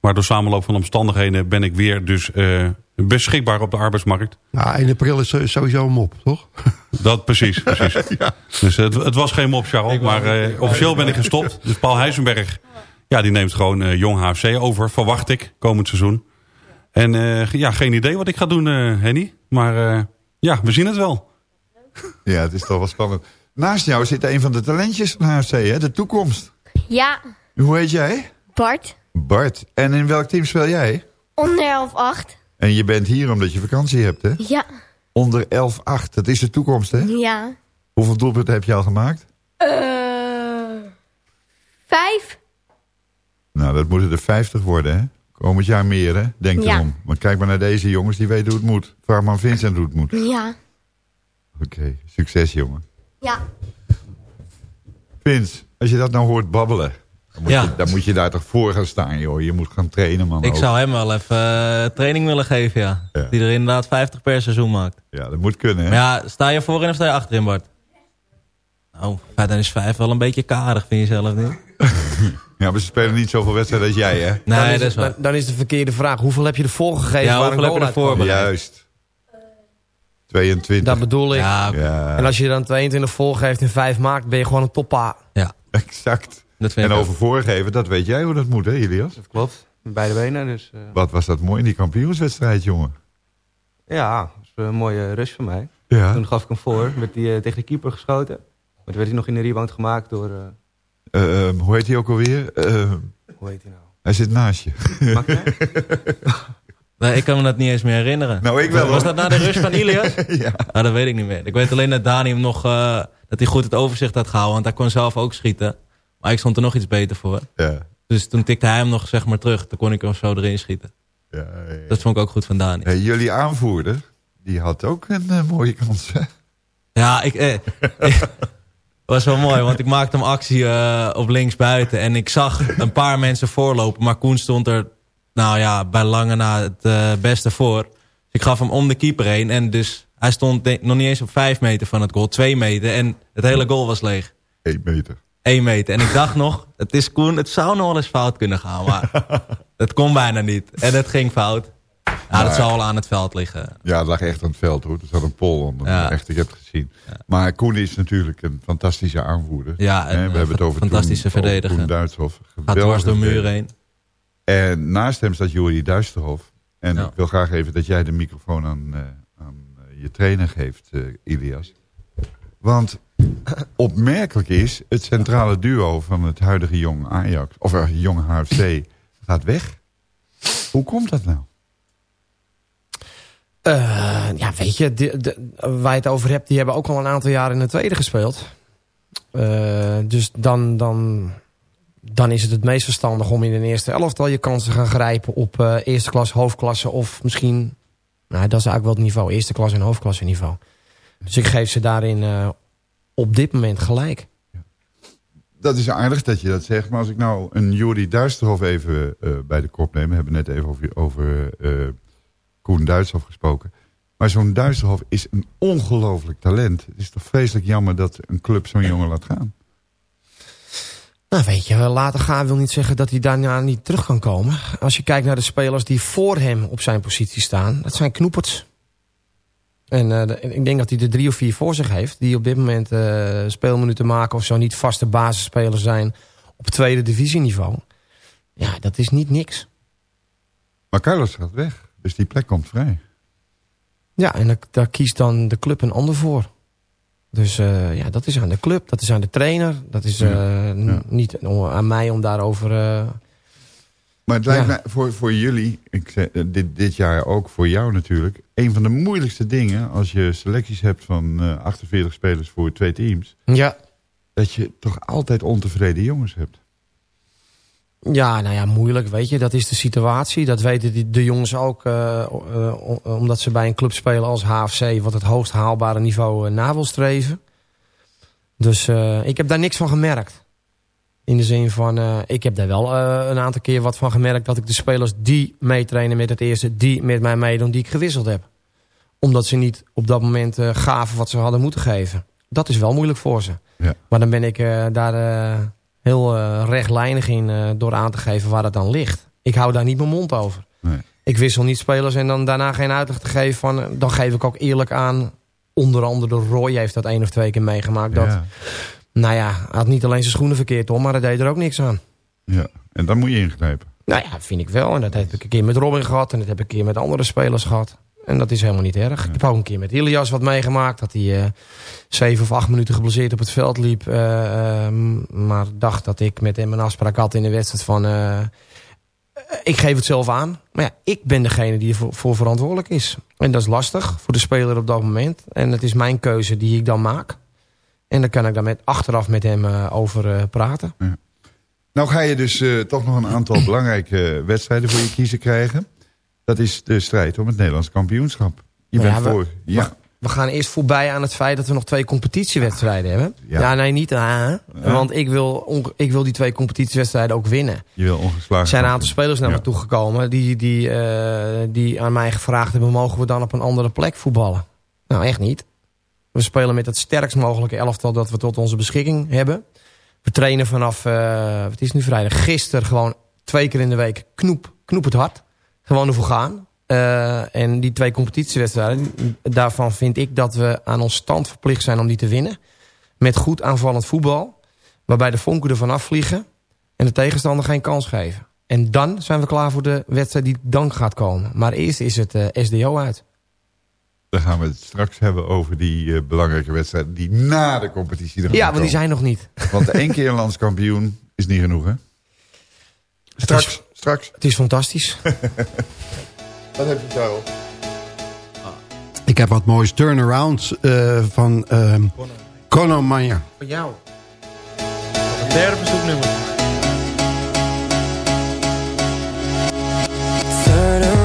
Maar door samenloop van omstandigheden ben ik weer dus eh, beschikbaar op de arbeidsmarkt. Nou, 1 april is sowieso een mop, toch? Dat precies, precies. Dus het, het was geen mop, Charles. Maar eh, officieel ben ik gestopt. Dus Paul Huizenberg, ja, die neemt gewoon eh, Jong HFC over. Verwacht ik, komend seizoen. En eh, ja, geen idee wat ik ga doen, eh, Henny. Maar eh, ja, we zien het wel. Ja, het is toch wel spannend. Naast jou zit een van de talentjes van HFC, hè? De toekomst. Ja, Hoe heet jij? Bart. Bart. En in welk team speel jij? Onder 11-8. En je bent hier omdat je vakantie hebt, hè? Ja, Onder 11-8. Dat is de toekomst, hè? ja. Hoeveel doelpunten heb je al gemaakt? Eh vijf? Nou, dat moeten er 50 worden, hè? Komend jaar meer, hè? Denk Ja. erom. Maar kijk maar naar deze jongens, die weten hoe het moet. Vraag maar aan Vincent hoe het moet. Oké, succes, jongen. Ja. Vince, als je dat nou hoort babbelen... Dan moet, Ja. je, dan moet je daar toch voor gaan staan, joh. Je moet gaan trainen, man. Ik ook. zou hem wel even eh, training willen geven, ja. Ja. Die er inderdaad 50 per seizoen maakt. Ja, dat moet kunnen, hè? Maar ja, sta je voorin of sta je achterin, Bart? Nou, dan is 5 wel een beetje karig, vind je zelf niet? Ja, maar ze spelen niet zoveel wedstrijden als jij, hè? Dan Nee, is, dat is dan, waar. dan is de verkeerde vraag. Hoeveel heb je ervoor gegeven? Ja, waar hoeveel een heb je ervoor? Juist. 22. Dat bedoel ik. Ja, Ja, En als je dan 22 volgeeft en 5 maakt, ben je gewoon een toppa. ja exact. dat vind En ik over voorgeven, dat weet jij hoe dat moet, hè, Elias? Dat klopt. Met beide benen. Dus eh, Wat was dat mooi in die kampioenswedstrijd, jongen? ja, dat was een mooie rush van mij. Ja. Toen gaf ik hem voor. Werd hij eh, tegen de keeper geschoten. Maar toen werd hij nog in de rebound gemaakt door... eh, Eh, ehm, hoe heet hij ook alweer? Hoe heet hij nou? hij zit naast je. Maakt Nee, ik kan me dat niet eens meer herinneren. Nou, ik wel, Was hoor. dat na de rust van Ilias? ja. Ah, dat weet ik niet meer. Ik weet alleen dat Dani hem nog... eh, dat hij goed het overzicht had gehouden. Want hij kon zelf ook schieten. Maar ik stond er nog iets beter voor. Ja. Dus toen tikte hij hem nog zeg maar terug. Toen kon ik hem zo erin schieten. Ja, ja. Dat vond ik ook goed van Dani. Hey, jullie aanvoerder, die had ook een eh, mooie kans, hè? Ja, ik... Eh, was wel mooi, want ik maakte hem actie eh, op links buiten. En ik zag een paar mensen voorlopen. Maar Koen stond er, nou ja, bij lange na het eh, beste voor. Dus ik gaf hem om de keeper heen. En dus hij stond denk- nog niet eens op vijf meter van het goal. Twee meter. En het hele goal was leeg. 1 meter. 1 meter. En ik dacht nog, het is Koen, het zou nog wel eens fout kunnen gaan. Maar het kon bijna niet. En het ging fout. Ja, dat zou al aan het veld liggen. Ja, het lag echt aan het veld hoor. Er zat een pol onder. Ja. Echt, ik heb het gezien. Maar Koen is natuurlijk een fantastische aanvoerder. Ja, een, we hebben het over fantastische Koen, verdediger. Koen Duitshof. Gaat dwars door muren heen. En naast hem staat Juri Duisterhof. En Ja. ik wil graag even dat jij de microfoon aan, eh, aan eh, je trainer geeft, eh, Ilias. Want opmerkelijk is, het centrale duo van het huidige jong Ajax, of uh, jong HFC, gaat weg. Hoe komt dat nou? Eh, ja, weet je, de, de, waar je het over hebt, die hebben ook al een aantal jaar in de tweede gespeeld. Eh, dus dan, dan, dan is het het meest verstandig om in de eerste elftal je kansen te gaan grijpen op eh, eerste klas, hoofdklasse of misschien, nou dat is eigenlijk wel het niveau, eerste klas en hoofdklasse niveau. Dus ik geef ze daarin eh, op dit moment gelijk. Dat is aardig dat je dat zegt. Maar als ik nou een Juri Duisterhof even eh, bij de kop neem. We hebben net even over, over Koen Duitshof gesproken. Maar zo'n Duisterhof is een ongelooflijk talent. Het is toch vreselijk jammer dat een club zo'n jongen laat gaan. Nou weet je, later gaan wil niet zeggen dat hij daarna niet terug kan komen. Als je kijkt naar de spelers die voor hem op zijn positie staan. Dat zijn knoeperts. En eh, de- ik denk dat hij er drie of vier voor zich heeft. Die op dit moment eh, speelminuten maken of zo niet vaste basisspelers zijn. Op tweede divisieniveau. Ja, dat is niet niks. Maar Carlos gaat weg. Dus die plek komt vrij. Ja, en daar, daar kiest dan de club een ander voor. Dus eh, ja, dat is aan de club, dat is aan de trainer. Dat is Ja, ja. niet aan mij om daarover... eh, Maar het lijkt Ja. mij voor, voor jullie, ik zeg, dit, dit jaar ook voor jou natuurlijk... een van de moeilijkste dingen als je selecties hebt van eh 48 spelers voor twee teams... ja, dat je toch altijd ontevreden jongens hebt. Ja, nou ja, moeilijk, weet je. Dat is de situatie. Dat weten die, de jongens ook, eh, eh, omdat ze bij een club spelen als HFC... wat het hoogst haalbare niveau eh, na wil streven. Dus ik heb daar niks van gemerkt. In de zin van, ik heb daar wel een aantal keer wat van gemerkt... dat ik de spelers die meetrainen met het eerste... die met mij meedoen, die ik gewisseld heb. Omdat ze niet op dat moment gaven wat ze hadden moeten geven. Dat is wel moeilijk voor ze. Ja. Maar dan ben ik daar heel eh, rechtlijnig in eh, door aan te geven waar het dan ligt. Ik hou daar niet mijn mond over. Nee. Ik wissel niet spelers en dan daarna geen uitleg te geven. Van, eh, dan geef ik ook eerlijk aan. Onder andere Roy heeft dat één of twee keer meegemaakt. Dat, Ja, Nou ja, hij had niet alleen zijn schoenen verkeerd om, maar hij deed er ook niks aan. ja. En dan moet je ingrijpen. Nou ja, vind ik wel. En dat heb ik een keer met Robin gehad. En dat heb ik een keer met andere spelers gehad. En dat is helemaal niet erg. Ik heb ook een keer met Ilias wat meegemaakt. Dat hij eh, zeven of acht minuten geblesseerd op het veld liep. eh, eh, maar dacht dat ik met hem een afspraak had in de wedstrijd van... eh, ik geef het zelf aan. Maar ja, ik ben degene die ervoor voor verantwoordelijk is. En dat is lastig voor de speler op dat moment. En het is mijn keuze die ik dan maak. En dan kan ik daar met, achteraf met hem over praten. Nou ga je dus toch nog een aantal belangrijke wedstrijden voor je kiezen krijgen. Dat is de strijd om het Nederlands kampioenschap. Je Nou bent ja, we- voor... Ja, We gaan eerst voorbij aan het feit dat we nog twee competitiewedstrijden hebben. Ja. Ja, nee, niet. ah, Want ik wil, ik wil die twee competitiewedstrijden ook winnen. je wil ongeslagen... Er zijn een aantal spelers naar me toegekomen die, die, eh, die aan mij gevraagd hebben... mogen we dan op een andere plek voetballen? Nou, echt niet. We spelen met het sterkst mogelijke elftal dat we tot onze beschikking hebben. We trainen vanaf, eh het is nu vrijdag, gisteren gewoon twee keer in de week knoep, knoep het hard. Gewoon ervoor gaan. Eh, en die twee competitiewedstrijden, daarvan vind ik dat we aan ons stand verplicht zijn om die te winnen. Met goed aanvallend voetbal. Waarbij de vonken ervan afvliegen. En de tegenstander geen kans geven. En dan zijn we klaar voor de wedstrijd die dan gaat komen. Maar eerst is het eh, SDO uit. Dan gaan we het straks hebben over die eh, belangrijke wedstrijden... die na de competitie er Ja, want die zijn nog niet. Want één keer een landskampioen is niet genoeg, hè? Straks, straks. Het is fantastisch. Wat heb je daarop? Ik heb wat moois turnaround eh van ehm Conor Manja. Voor jou. Derde verzoeknummer. Turn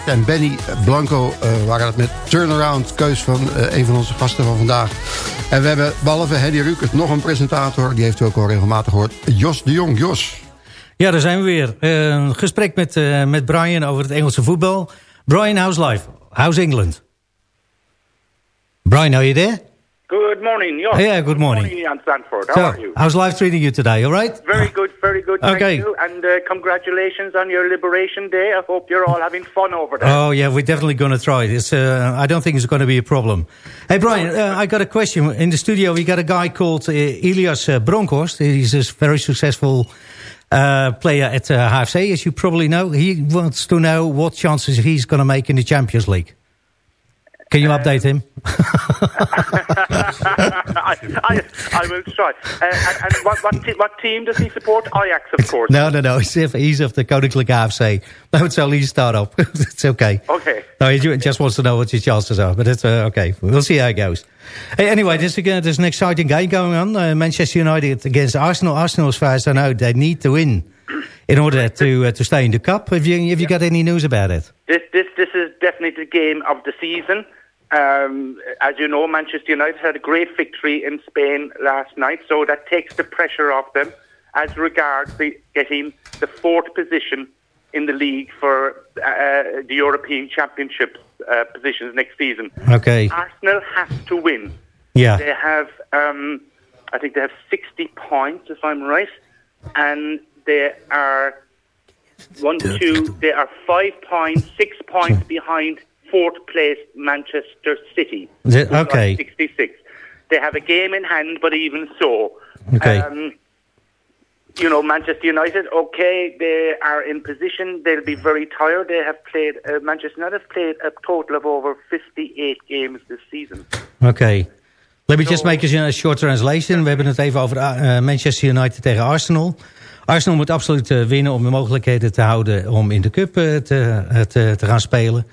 En Benny Blanco eh, waren het met Turnaround. Keus van eh, een van onze gasten van vandaag. En we hebben behalve Hedy Rukert nog een presentator. Die heeft u ook al regelmatig gehoord. Jos de Jong. Jos. Ja, daar zijn we weer. Een gesprek met, eh, met Brian over het Engelse voetbal. Brian, how's life? How's England? Brian, are you there? Good morning. Yeah, good morning. Good morning, Ian Stanford. How So, are you? how's life treating you today, all right? Very good, very good. Okay. Thank you. And uh, congratulations on your Liberation Day. I hope you're all having fun over there. Oh, yeah, we're definitely going to try it. Uh, I don't think it's going to be a problem. Hey, Brian, uh, I got a question. In the studio, we got a guy called uh, Elias uh, Bronkhorst. He's a very successful uh, player at uh, HFC, as you probably know. He wants to know what chances he's going to make in the Champions League. Can you update him? I, I, I will try. Uh, and and what, what, te- what team does he support? Ajax, of course. No, no, no. He's, he's of the Koninklijke AFC. No, it's only a start-up. it's okay. Okay. No, he ju- just wants to know what his chances are. But it's uh, okay. We'll see how it goes. Hey, anyway, there's, a, there's an exciting game going on. Uh, Manchester United against Arsenal. Arsenal, as far as I know, they need to win in order to uh, to stay in the cup. Have you have you got any news about it? This, this, this is definitely the game of the season. Um, as you know, Manchester United had a great victory in Spain last night, so that takes the pressure off them as regards the, getting the fourth position in the league for uh, the European Championship uh, positions next season. Okay. Arsenal has to win. Yeah. They have, um, I think they have 60 points, if I'm right, and they are one, two, they are five points, six points behind fourth place Manchester City. Okay. 66. They have a game in hand, but even so. Okay. Um, you know, Manchester United, okay, they are in position. They'll be very tired. They have played, uh, Manchester United have played a total of over 58 games this season. Okay. Let me just make a short translation. We hebben het even over uh, Manchester United tegen Arsenal. Arsenal moet absoluut uh, winnen om de mogelijkheden te houden om in de cup uh, te, te, te gaan spelen.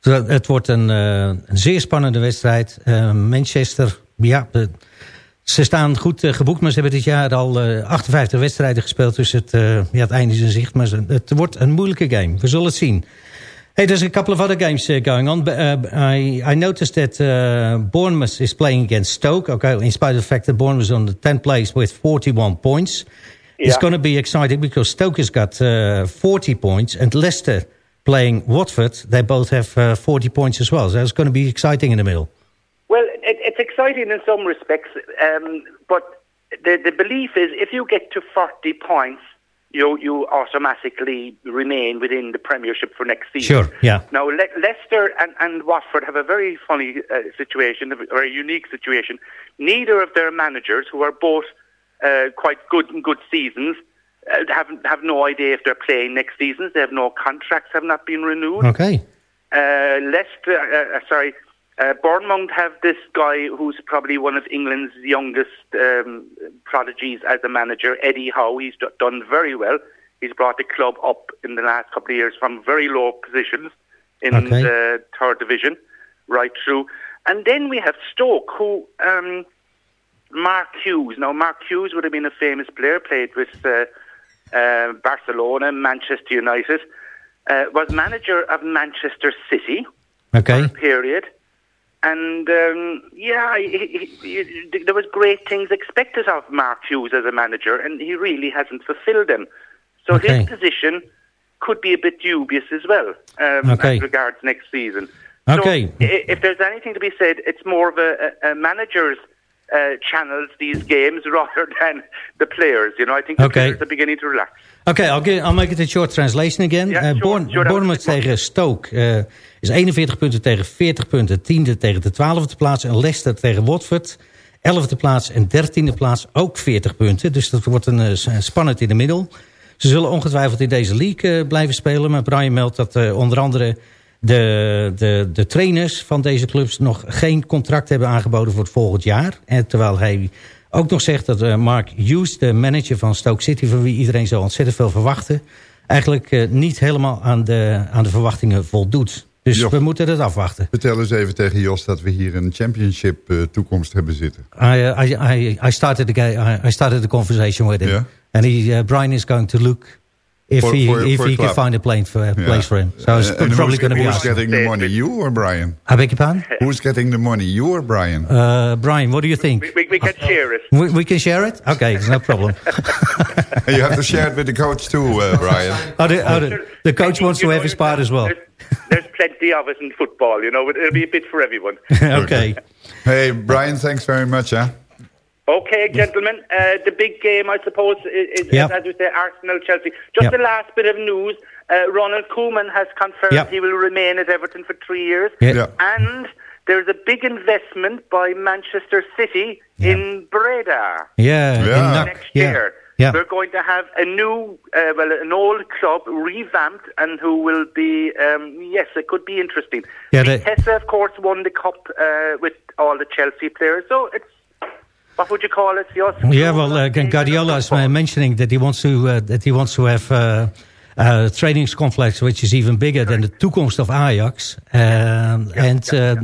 Het wordt een, uh, een zeer spannende wedstrijd. Uh, Manchester, ja, ze staan goed uh, geboekt, maar ze hebben dit jaar al uh, 58 wedstrijden gespeeld. Dus het, ja, het einde is in zicht, maar het wordt een moeilijke game. We zullen het zien. Hey, there's a couple of other games going on. But, uh, I, I noticed that uh, Bournemouth is playing against Stoke. Okay, in spite of the fact that Bournemouth is on the 10th place with 41 points. It's going to be exciting because Stoke has got uh, 40 points. And Leicester playing Watford, they both have uh, 40 points as well. So it's going to be exciting in the middle. Well, it, it's exciting in some respects, um, but the, the belief is if you get to 40 points, you, you automatically remain within the Premiership for next season. Sure, yeah. Now, Le- Leicester and, and Watford have a very funny uh, situation, a very unique situation. Neither of their managers, who are both uh, quite good in good seasons, have, have no idea if they're playing next season. They have no contracts, have not been renewed. Okay. Uh, Leicester, uh, uh, sorry, uh, Bournemouth have this guy who's probably one of England's youngest um, prodigies as a manager, Eddie Howe. He's d- done very well. He's brought the club up in the last couple of years from very low positions in Okay. the third division, right through. And then we have Stoke, who um, Mark Hughes. Now, Mark Hughes would have been a famous player, played with uh, uh, Barcelona, Manchester United, uh, was manager of Manchester City Okay. period. And um, yeah, he, he, he, there was great things expected of Mark Hughes as a manager, and he really hasn't fulfilled them. So Okay. his position could be a bit dubious as well um, Okay. as regards next season. Okay. So if there's anything to be said, it's more of a, a, a manager's uh, channels these games rather than the players. You know, I think the Okay. players are beginning to relax. Oké, I'll, get- I'll make it a short translation again. Sure, sure, dat Bournemouth tegen Stoke eh, is 41 punten tegen 40 punten. Tiende tegen de 12e plaats. En Leicester tegen Watford. 11e plaats en 13e plaats ook 40 punten. Dus dat wordt een eh, s- spannend in de middel. Ze zullen ongetwijfeld in deze league eh, blijven spelen. Maar Brian meldt dat eh, onder andere de, de, de trainers van deze clubs... nog geen contract hebben aangeboden voor het volgend jaar. En terwijl hij ook nog zegt dat eh, Mark Hughes, de manager van Stoke City... van wie iedereen zo ontzettend veel verwachtte... eigenlijk eh, niet helemaal aan de, aan de verwachtingen voldoet. Dus we moeten het afwachten. Vertel eens even tegen Jos dat we hier een championship eh, toekomst hebben zitten. I, I, I, I started the I, I started the conversation with him, Yeah. and he uh, Brian is going to look if For- he for- if for he a can club. find a plane for, a Yeah. place for him. So it's Uh, probably going to be who's us. getting the money, you or Brian? I beg your pardon, Who's getting the money, you or Brian? uh, Brian. What do you think? we, we can share it. We, we can share it. Okay, no problem. You have to share it with the coach too, uh, Brian. Oh, the, oh, the, the coach You wants to know, have his part as well. There's, there's plenty of us in football, you know. It'll be a bit for everyone. okay. Hey, Brian, thanks very much. Huh? Okay, gentlemen, uh, the big game, I suppose, is, is Yep. as we say, Arsenal Chelsea. Just Yep. the last bit of news: uh, Ronald Koeman has confirmed Yep. he will remain at Everton for three years, Yeah. Yeah. and there's a big investment by Manchester City in Breda Yeah. in Yeah. Next yeah. year. Yeah. We're going to have a new, uh, well, an old club revamped, and who will be, um, yes, it could be interesting. Yeah, they- Vitesse, of course, won the cup uh, with all the Chelsea players, so it's. What would you call it? Yours? Yeah, well, uh, Guardiola is mentioning that he wants to uh, that he wants to have uh, a training complex which is even bigger than the toekomst of Ajax, um, and uh,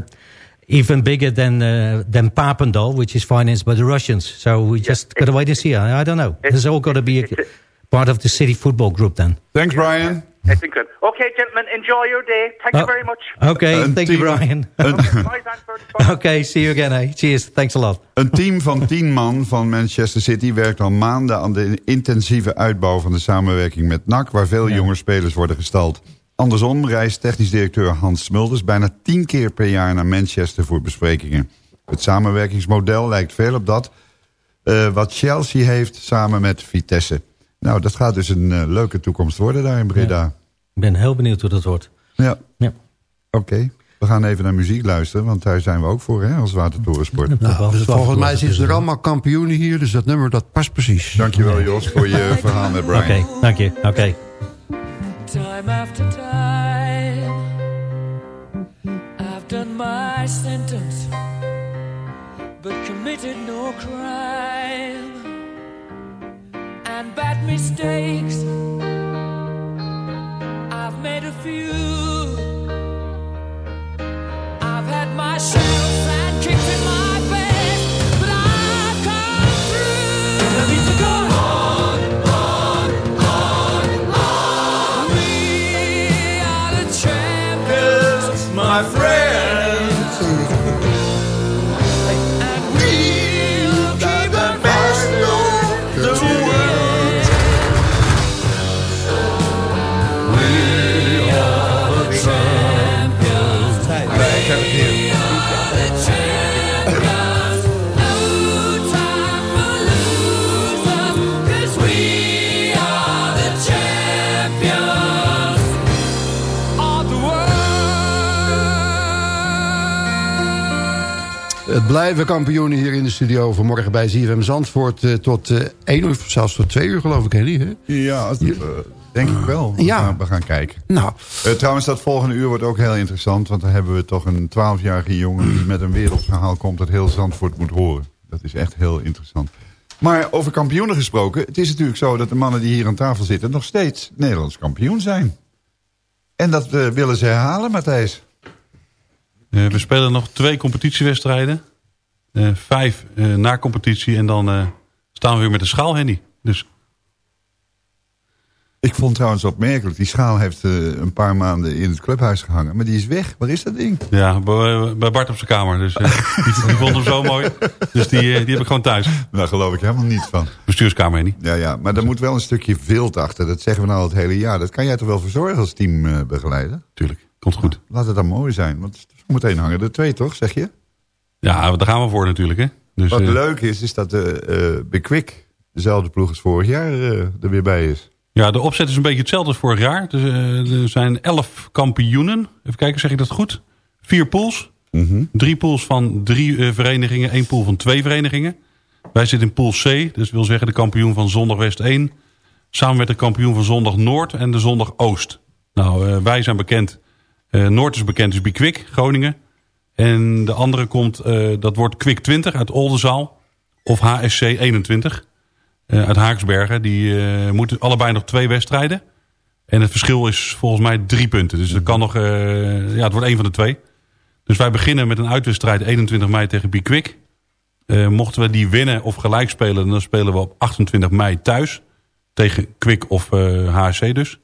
even bigger than uh, than Papendal, which is financed by the Russians. So we just got to wait and see. I, I don't know. This all got to be a, part of the city football group then. Thanks, Brian. Incredible. Okay, gentlemen, enjoy your day. Thank you Oh, very much. Okay, Een thank you, Brian. Bye. okay, see you again. Hey. Cheers. Thanks a lot. een team van tien man van Manchester City werkt al maanden aan de intensieve uitbouw van de samenwerking met NAC, waar veel jonge spelers worden gestald. Andersom reist technisch directeur Hans Smulders bijna tien keer per jaar naar Manchester voor besprekingen. Het samenwerkingsmodel lijkt veel op dat eh, wat Chelsea heeft samen met Vitesse. Nou, dat gaat dus een eh, leuke toekomst worden daar in Breda. Ik ben heel benieuwd hoe dat wordt. Ja, Ja. oké. We gaan even naar muziek luisteren, want daar zijn we ook voor, hè, als Watertorensport. Nou, dus volgens mij zitten er allemaal kampioenen hier, dus dat nummer dat past precies. Dankjewel Jos voor je verhaal met Brian. Oké, dank je. Oké. Time after time, I've done my sentence, but committed no crime. And bad mistakes, I've made a few. I've had my shells Het blijven kampioenen hier in de studio vanmorgen bij ZFM Zandvoort eh, tot eh 1 uur, zelfs tot 2 uur geloof ik, Henny. Hè? Ja, eh, denk ik wel. Ja. gaan, we gaan kijken. Nou, trouwens, dat volgende uur wordt ook heel interessant. Want dan hebben we toch een 12-jarige jongen die met een wereldverhaal komt dat heel Zandvoort moet horen. Dat is echt heel interessant. Maar over kampioenen gesproken. Het is natuurlijk zo dat de mannen die hier aan tafel zitten nog steeds Nederlands kampioen zijn. En dat willen ze herhalen, Matthijs. Eh, we spelen nog twee competitiewedstrijden. Eh, vijf eh, na competitie. En dan staan we weer met de schaal, Henny. Dus Ik vond trouwens opmerkelijk, die schaal heeft een paar maanden in het clubhuis gehangen. Maar die is weg. Waar is dat ding? ja, bij bij Bart op zijn kamer. Dus, die, die vond hem zo mooi. Dus die, die heb ik gewoon thuis. Daar geloof ik helemaal niets van. Bestuurskamer, Henny. Ja, ja, maar er moet wel een stukje vilt achter. Dat zeggen we nou het hele jaar. Dat kan jij toch wel verzorgen als teambegeleider? Tuurlijk, komt goed. Laat het dan mooi zijn. Want zometeen hangen er twee, toch? Zeg je? Ja, daar gaan we voor natuurlijk. Hè? Dus, Wat eh, leuk is, is dat de uh, Bequick, dezelfde ploeg als vorig jaar, eh, er weer bij is. Ja, de opzet is een beetje hetzelfde als vorig jaar. Dus, eh, er zijn elf kampioenen. Even kijken, zeg ik dat goed? Vier pools. Drie pools van drie eh, verenigingen. één pool van twee verenigingen. Wij zitten in pool C. Dus wil zeggen de kampioen van zondag West 1. Samen met de kampioen van zondag Noord en de zondag Oost. Nou, eh, wij zijn bekend. Eh, Noord is bekend, is Bikwik, Groningen. En de andere komt, eh, dat wordt Kwik 20 uit Oldenzaal. Of HSC 21 eh, uit Haaksbergen. Die moeten allebei nog twee wedstrijden. En het verschil is volgens mij drie punten. Dus het kan nog, ja, het wordt één van de twee. Dus wij beginnen met een uitwedstrijd 21 mei tegen Bikwik. Mochten we die winnen of gelijk spelen, dan spelen we op 28 mei thuis. Tegen Kwik of HSC dus.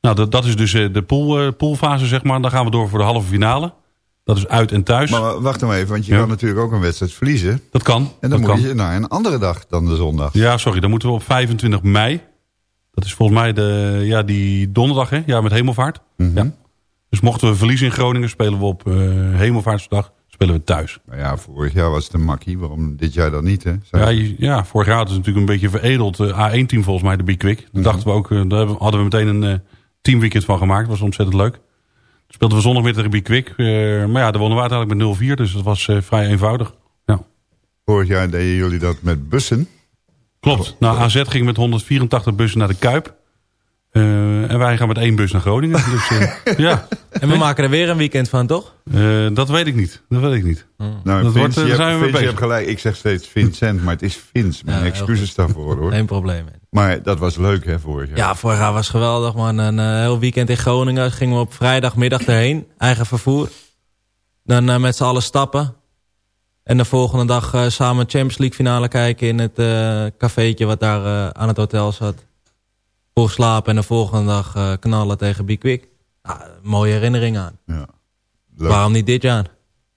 Nou, dat, dat is dus eh, de pool, eh, poolfase, zeg maar. Dan gaan we door voor de halve finale. Dat is uit en thuis. Maar wacht nou even, want je Ja. kan natuurlijk ook een wedstrijd verliezen. dat kan. En dan moet kan. je naar een andere dag dan de zondag. Ja, sorry. Dan moeten we op 25 mei. Dat is volgens mij de, ja, die donderdag, hè? Ja, met hemelvaart. Mhm. ja. Dus mochten we verliezen in Groningen, spelen we op eh hemelvaartsdag spelen we thuis. Nou ja, vorig jaar was het een makkie. Waarom dit jaar dan niet, hè? Ja, je- ja, vorig jaar hadden ze natuurlijk een beetje veredeld. eh, A1-team volgens mij, de Big Quick. Daar dachten we ook, daar hadden we meteen een teamweekend van gemaakt. Dat was ontzettend leuk. Speelden we zondag weer tegen Big Quick. eh, maar ja, daar wonnen we uiteindelijk met 0-4. Dus dat was eh, vrij eenvoudig. Ja. Vorig jaar deden jullie dat met bussen. Klopt. Nou, AZ ging met 184 bussen naar de Kuip. Eh, en wij gaan met één bus naar Groningen. Dus, eh, ja, En we maken er weer een weekend van, toch? Eh, dat weet ik niet. Dat weet ik niet. Nou, Dat Vince, wordt, je, zijn hebt, we mee Vince, je bezig. hebt gelijk. Ik zeg steeds Vincent, maar het is Vince. Mijn Ja, excuses daarvoor, hoor. Geen probleem. Maar dat was leuk, hè, vorig jaar. Ja, vorig jaar was geweldig, man. Een eh, heel weekend in Groningen. Gingen we op vrijdagmiddag erheen. Eigen vervoer. Dan eh, met z'n allen stappen. En de volgende dag eh, samen Champions League finale kijken... in het eh cafeetje wat daar aan het hotel zat. Vroeg slapen en de volgende dag eh, knallen tegen. Nou, mooie herinnering aan. Ja. Leuk. Waarom niet dit jaar?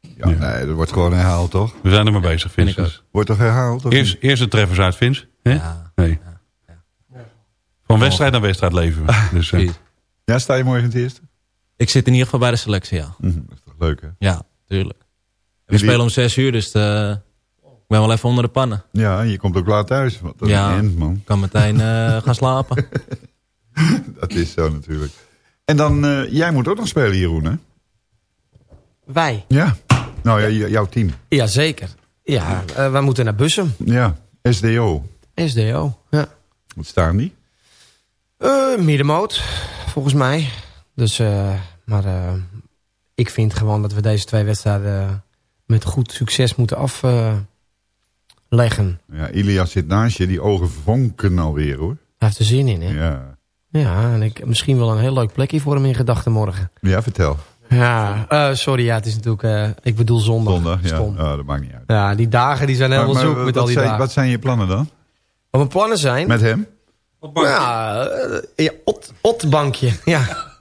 Ja, nee, dat wordt gewoon herhaald, toch? We zijn er mee bezig. Dus Wordt toch herhaald? Of Eerst, eerst de treffers uit, Vince. Hè? Ja, Nee. Van wedstrijd naar wedstrijd leven we. Dus, eh? Ja, sta je morgen in het eerste? Ik zit in ieder geval bij de selectie, ja. Mhm, dat is toch leuk, hè? Ja, tuurlijk. We Jullie- spelen om zes uur, dus eh, ik ben wel even onder de pannen. Ja, en je komt ook laat thuis. Want dat Ja. is een end, man. Ik kan meteen eh, gaan slapen. Dat is zo natuurlijk. En dan, eh, jij moet ook nog spelen, Jeroen, hè? Wij? Ja. Nou ja, jouw team. Jazeker. Ja, eh, wij moeten naar Bussum. Ja, SDO. SDO. Ja. Wat staan die? Eh, middenmoot, volgens mij. Dus, eh, maar eh, ik vind gewoon dat we deze twee wedstrijden met goed succes moeten afleggen. Ja, Ilias zit naast je. Die ogen vonken alweer, hoor. Hij heeft er zin in, hè? Ja, Ja, en ik, misschien wel een heel leuk plekje voor hem in gedachten morgen. ja vertel. Ja, sorry, ja, het is natuurlijk... ik bedoel zondag. Zondag, ja. Oh, dat maakt niet uit. Ja, die dagen die zijn helemaal zoek met al die zijn, dagen. Wat zijn je plannen dan? Wat mijn plannen zijn? Met hem? Ja, eh, ja ot, otbankje. Ja.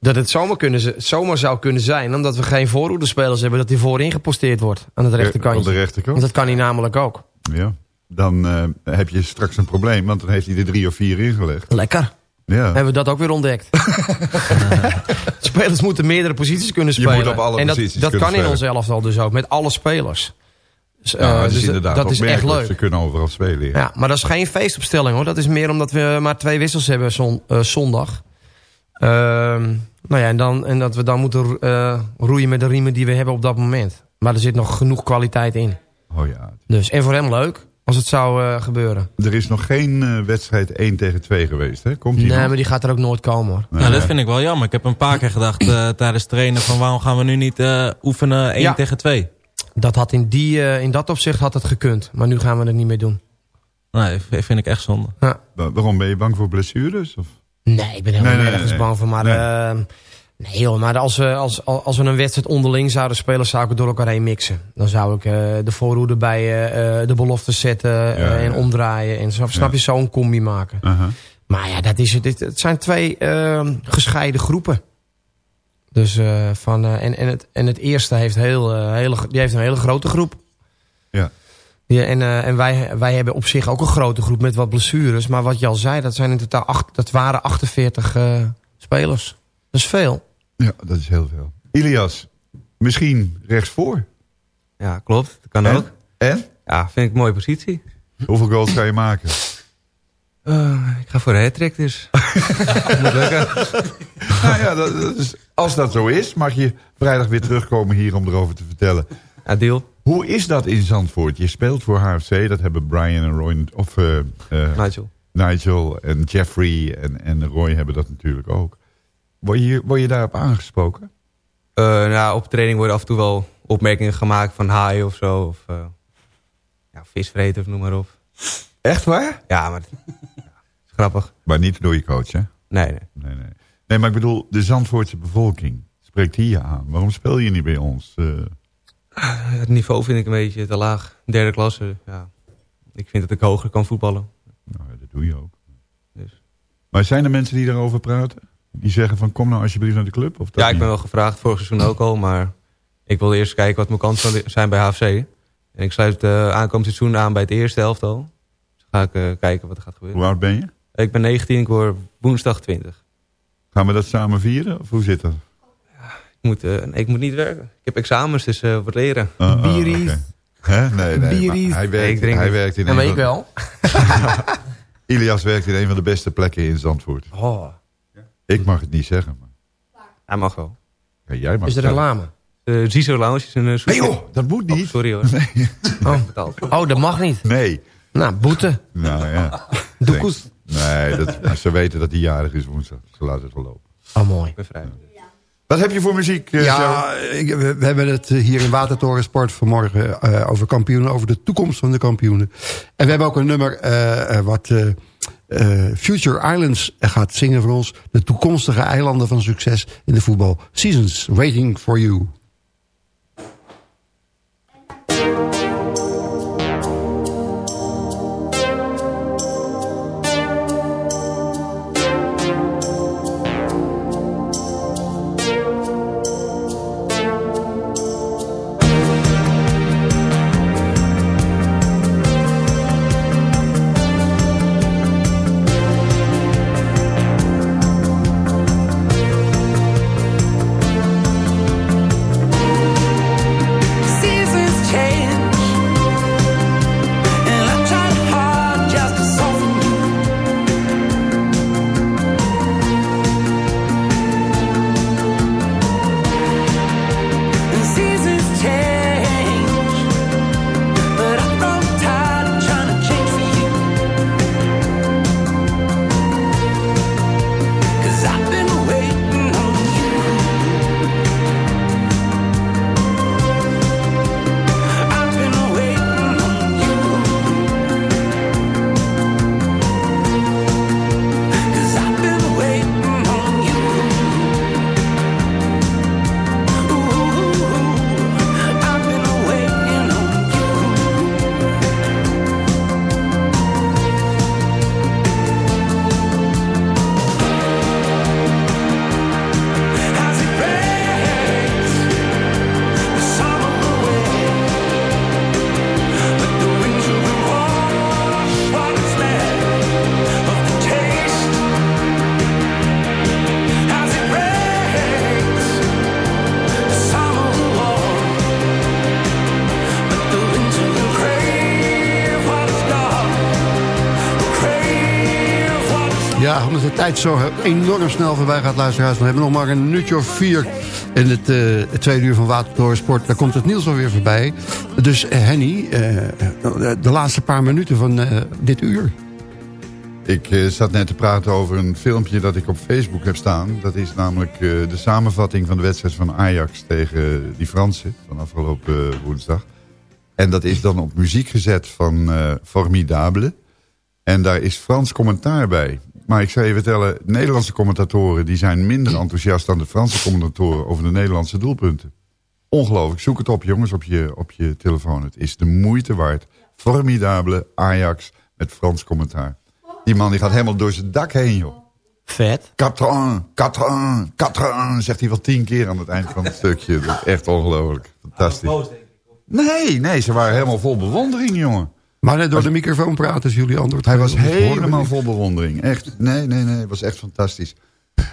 dat het zomaar, kunnen, ze- zomaar zou kunnen zijn... omdat we geen voorhoederspelers hebben... dat die voorin geposteerd wordt aan het Op rechterkantje. de rechterkant. Want dat kan hij namelijk ook. Ja. Dan eh, heb je straks een probleem, want dan heeft hij er drie of vier ingelegd. Lekker. Ja. Hebben we dat ook weer ontdekt. spelers moeten meerdere posities kunnen Je spelen. moet op alle en dat, posities dat kunnen kan in ons elftal dus ook, met alle spelers. Dus, Ja, eh, dat is dus inderdaad dat is echt opmerkelijk. leuk. Ze kunnen overal spelen. Ja. Ja, maar dat is geen feestopstelling hoor. Dat is meer omdat we maar twee wissels hebben zon, eh, zondag. Ehm, nou ja, en, dan, en dat we dan moeten eh, roeien met de riemen die we hebben op dat moment. Maar er zit nog genoeg kwaliteit in. Oh ja. Dus, en voor hem leuk, als het zou eh, gebeuren. Er is nog geen eh, wedstrijd 1 tegen 2 geweest, hè? Komt die Nee, nog? maar die gaat er ook nooit komen hoor. Nee. Nou, dat vind ik wel jammer. Ik heb een paar keer gedacht eh, tijdens trainen van waarom gaan we nu niet eh, oefenen 1 Ja. tegen 2? Dat had in, die, eh, in dat opzicht had het gekund. Maar nu gaan we het niet meer doen. Nee, vind ik echt zonde. Wa- Waarom ben je bang voor blessures? Of? Nee, ik ben helemaal Nee, nee, nergens nee, bang voor. Maar, nee. nee. nee joh, maar als we, als, als we een wedstrijd onderling zouden spelen... zou ik het door elkaar heen mixen. Dan zou ik eh, de voorhoede bij eh, de beloftes zetten Ja, en ja. omdraaien. En zo, snap je, zo'n combi maken. Maar ja, dat is het. Het zijn twee eh, gescheiden groepen. Dus eh, van, eh, en, en, het, en het eerste heeft, heel, eh, hele, die heeft een hele grote groep. Ja. Ja, en eh, en wij, wij hebben op zich ook een grote groep met wat blessures. Maar wat je al zei, dat, zijn in totaal acht, dat waren 48 eh, spelers. Dat is veel. Ja, dat is heel veel. Ilias, misschien rechtsvoor. Ja, klopt. Dat kan En? ook. En? Ja, vind ik een mooie positie. Hoeveel goals ga je maken? Eh, ik ga voor de hat dus. Moet lukken. nou ja, dat, dat is, als dat zo is, mag je vrijdag weer terugkomen hier om erover te vertellen. Ja, deal. Hoe is dat in Zandvoort? Je speelt voor HFC, dat hebben Brian en Roy, of eh, eh, Nigel. Nigel en Jeffrey en, en Roy hebben dat natuurlijk ook. Word je, word je daarop aangesproken? Nou, op training worden af en toe wel opmerkingen gemaakt van haai of zo. Of ja, visvreten of noem maar op. Echt waar? Ja, maar grappig. Maar niet door je coach, hè? Nee, nee. Nee, nee. nee, maar ik bedoel, de Zandvoortse bevolking spreekt hier aan. Waarom speel je niet bij ons? Eh, Het niveau vind ik een beetje te laag. Derde klasse, ja. Ik vind dat ik hoger kan voetballen. nou, dat doe je ook. Dus. Maar zijn er mensen die daarover praten? Die zeggen van kom nou alsjeblieft naar de club? Of dat Ja, ik niet? ben wel gevraagd, vorig seizoen ook al. Maar ik wil eerst kijken wat mijn kansen zijn bij HFC. En ik sluit uh, aankomend seizoen aan bij het eerste elftal. Ga ik uh, kijken wat er gaat gebeuren. Hoe oud ben je? Ik ben 19, ik word woensdag 20. Gaan we dat samen vieren? Of hoe zit dat? Ik moet, uh, nee, ik moet niet werken. Ik heb examens, dus uh, wat leren. Uh, uh, Bierie. okay. Hè? Nee, nee. Bierie. Hij werkt, Nee, ik hij werkt in En een van, ik wel. Ilias werkt in een van de beste plekken in Zandvoort. Oh. Ik mag het niet zeggen. Maar. Hij mag wel. Ja, jij mag Is er het een zeggen. lame? Uh, Zizo Lounge is een uh, Nee joh, dat moet Oh, niet. sorry hoor. Oh. Oh, dat mag niet. Nee. Nou, boete. Nou ja. Doe Nee. goed. Nee, dat, maar ze weten dat hij jarig is woensdag. Ze laten het wel lopen. Oh, mooi. Wat heb je voor muziek, uh, Ja, ik, we, we hebben het hier in Watertoren Sport vanmorgen eh, over kampioenen, over de toekomst van de kampioenen. En we hebben ook een nummer eh, wat Future Islands gaat zingen voor ons. De toekomstige eilanden van succes in de voetbal. Seasons, waiting for you. Tijd zo enorm snel voorbij gaat, luisteraars. We hebben nog maar een minuutje of vier in het, uh, het tweede uur van Watertoren Sport. Daar komt het nieuws alweer voorbij. Dus uh, Henny, uh, de laatste paar minuten van dit uur. Ik zat net te praten over een filmpje dat ik op Facebook heb staan. Dat is namelijk de samenvatting van de wedstrijd van Ajax tegen die Fransen van afgelopen woensdag. En dat is dan op muziek gezet van Formidable. En daar is Frans commentaar bij. Maar ik zou je vertellen, Nederlandse commentatoren... die zijn minder enthousiast dan de Franse commentatoren... over de Nederlandse doelpunten. Ongelooflijk. Zoek het op, jongens, op je, op je telefoon. Het is de moeite waard. Formidabele Ajax met Frans commentaar. Die man die gaat helemaal door zijn dak heen, joh. Vet. 4 4 4 zegt hij wel tien keer aan het eind van het stukje. Dat is echt ongelooflijk. Fantastisch. Nee, nee, ze waren helemaal vol bewondering, jongen. Maar net door de microfoon praten is jullie antwoord. Hij was helemaal vol bewondering. Echt, nee, nee, nee. Het was echt fantastisch.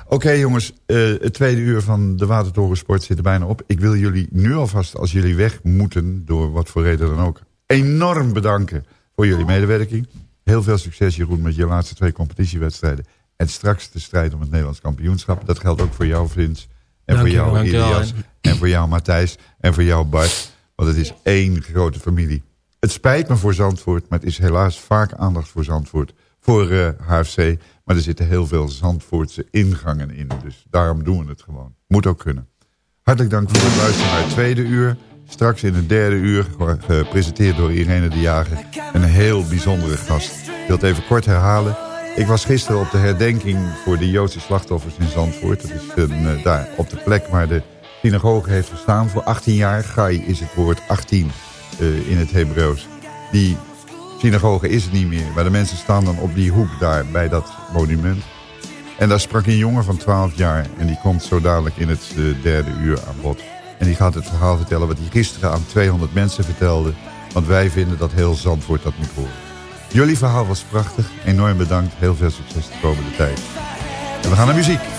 Oké jongens, uh, het tweede uur van de Watertoren Sport zit er bijna op. Ik wil jullie nu alvast, als jullie weg moeten, door wat voor reden dan ook, enorm bedanken voor jullie medewerking. Heel veel succes Jeroen met je laatste twee competitiewedstrijden. En straks de strijd om het Nederlands kampioenschap. Dat geldt ook voor jou Vins. En dank voor jou Ilias. En voor jou Matthijs. En voor jou Bart. Want het is één grote familie. Het spijt me voor Zandvoort, maar het is helaas vaak aandacht voor Zandvoort. Voor HFC, maar er zitten heel veel Zandvoortse ingangen in. Dus daarom doen we het gewoon. Moet ook kunnen. Hartelijk dank voor het luisteren naar het tweede uur. Straks in het derde uur, gepresenteerd door Irene de Jager. Een heel bijzondere gast. Ik wil het even kort herhalen. Ik was gisteren op de herdenking voor de Joodse slachtoffers in Zandvoort. Dat is een, uh, daar op de plek waar de synagoge heeft gestaan. Voor 18 jaar, Gai is het woord 18 uh, in het Hebreeuws. Die synagoge is het niet meer. Maar de mensen staan dan op die hoek daar bij dat monument. En daar sprak een jongen van 12 jaar. En die komt zo dadelijk in het uh, derde uur aan bod. En die gaat het verhaal vertellen wat hij gisteren aan 200 mensen vertelde. Want wij vinden dat heel Zandvoort dat moet horen. Jullie verhaal was prachtig. Enorm bedankt. Heel veel succes de komende tijd. En we gaan naar muziek.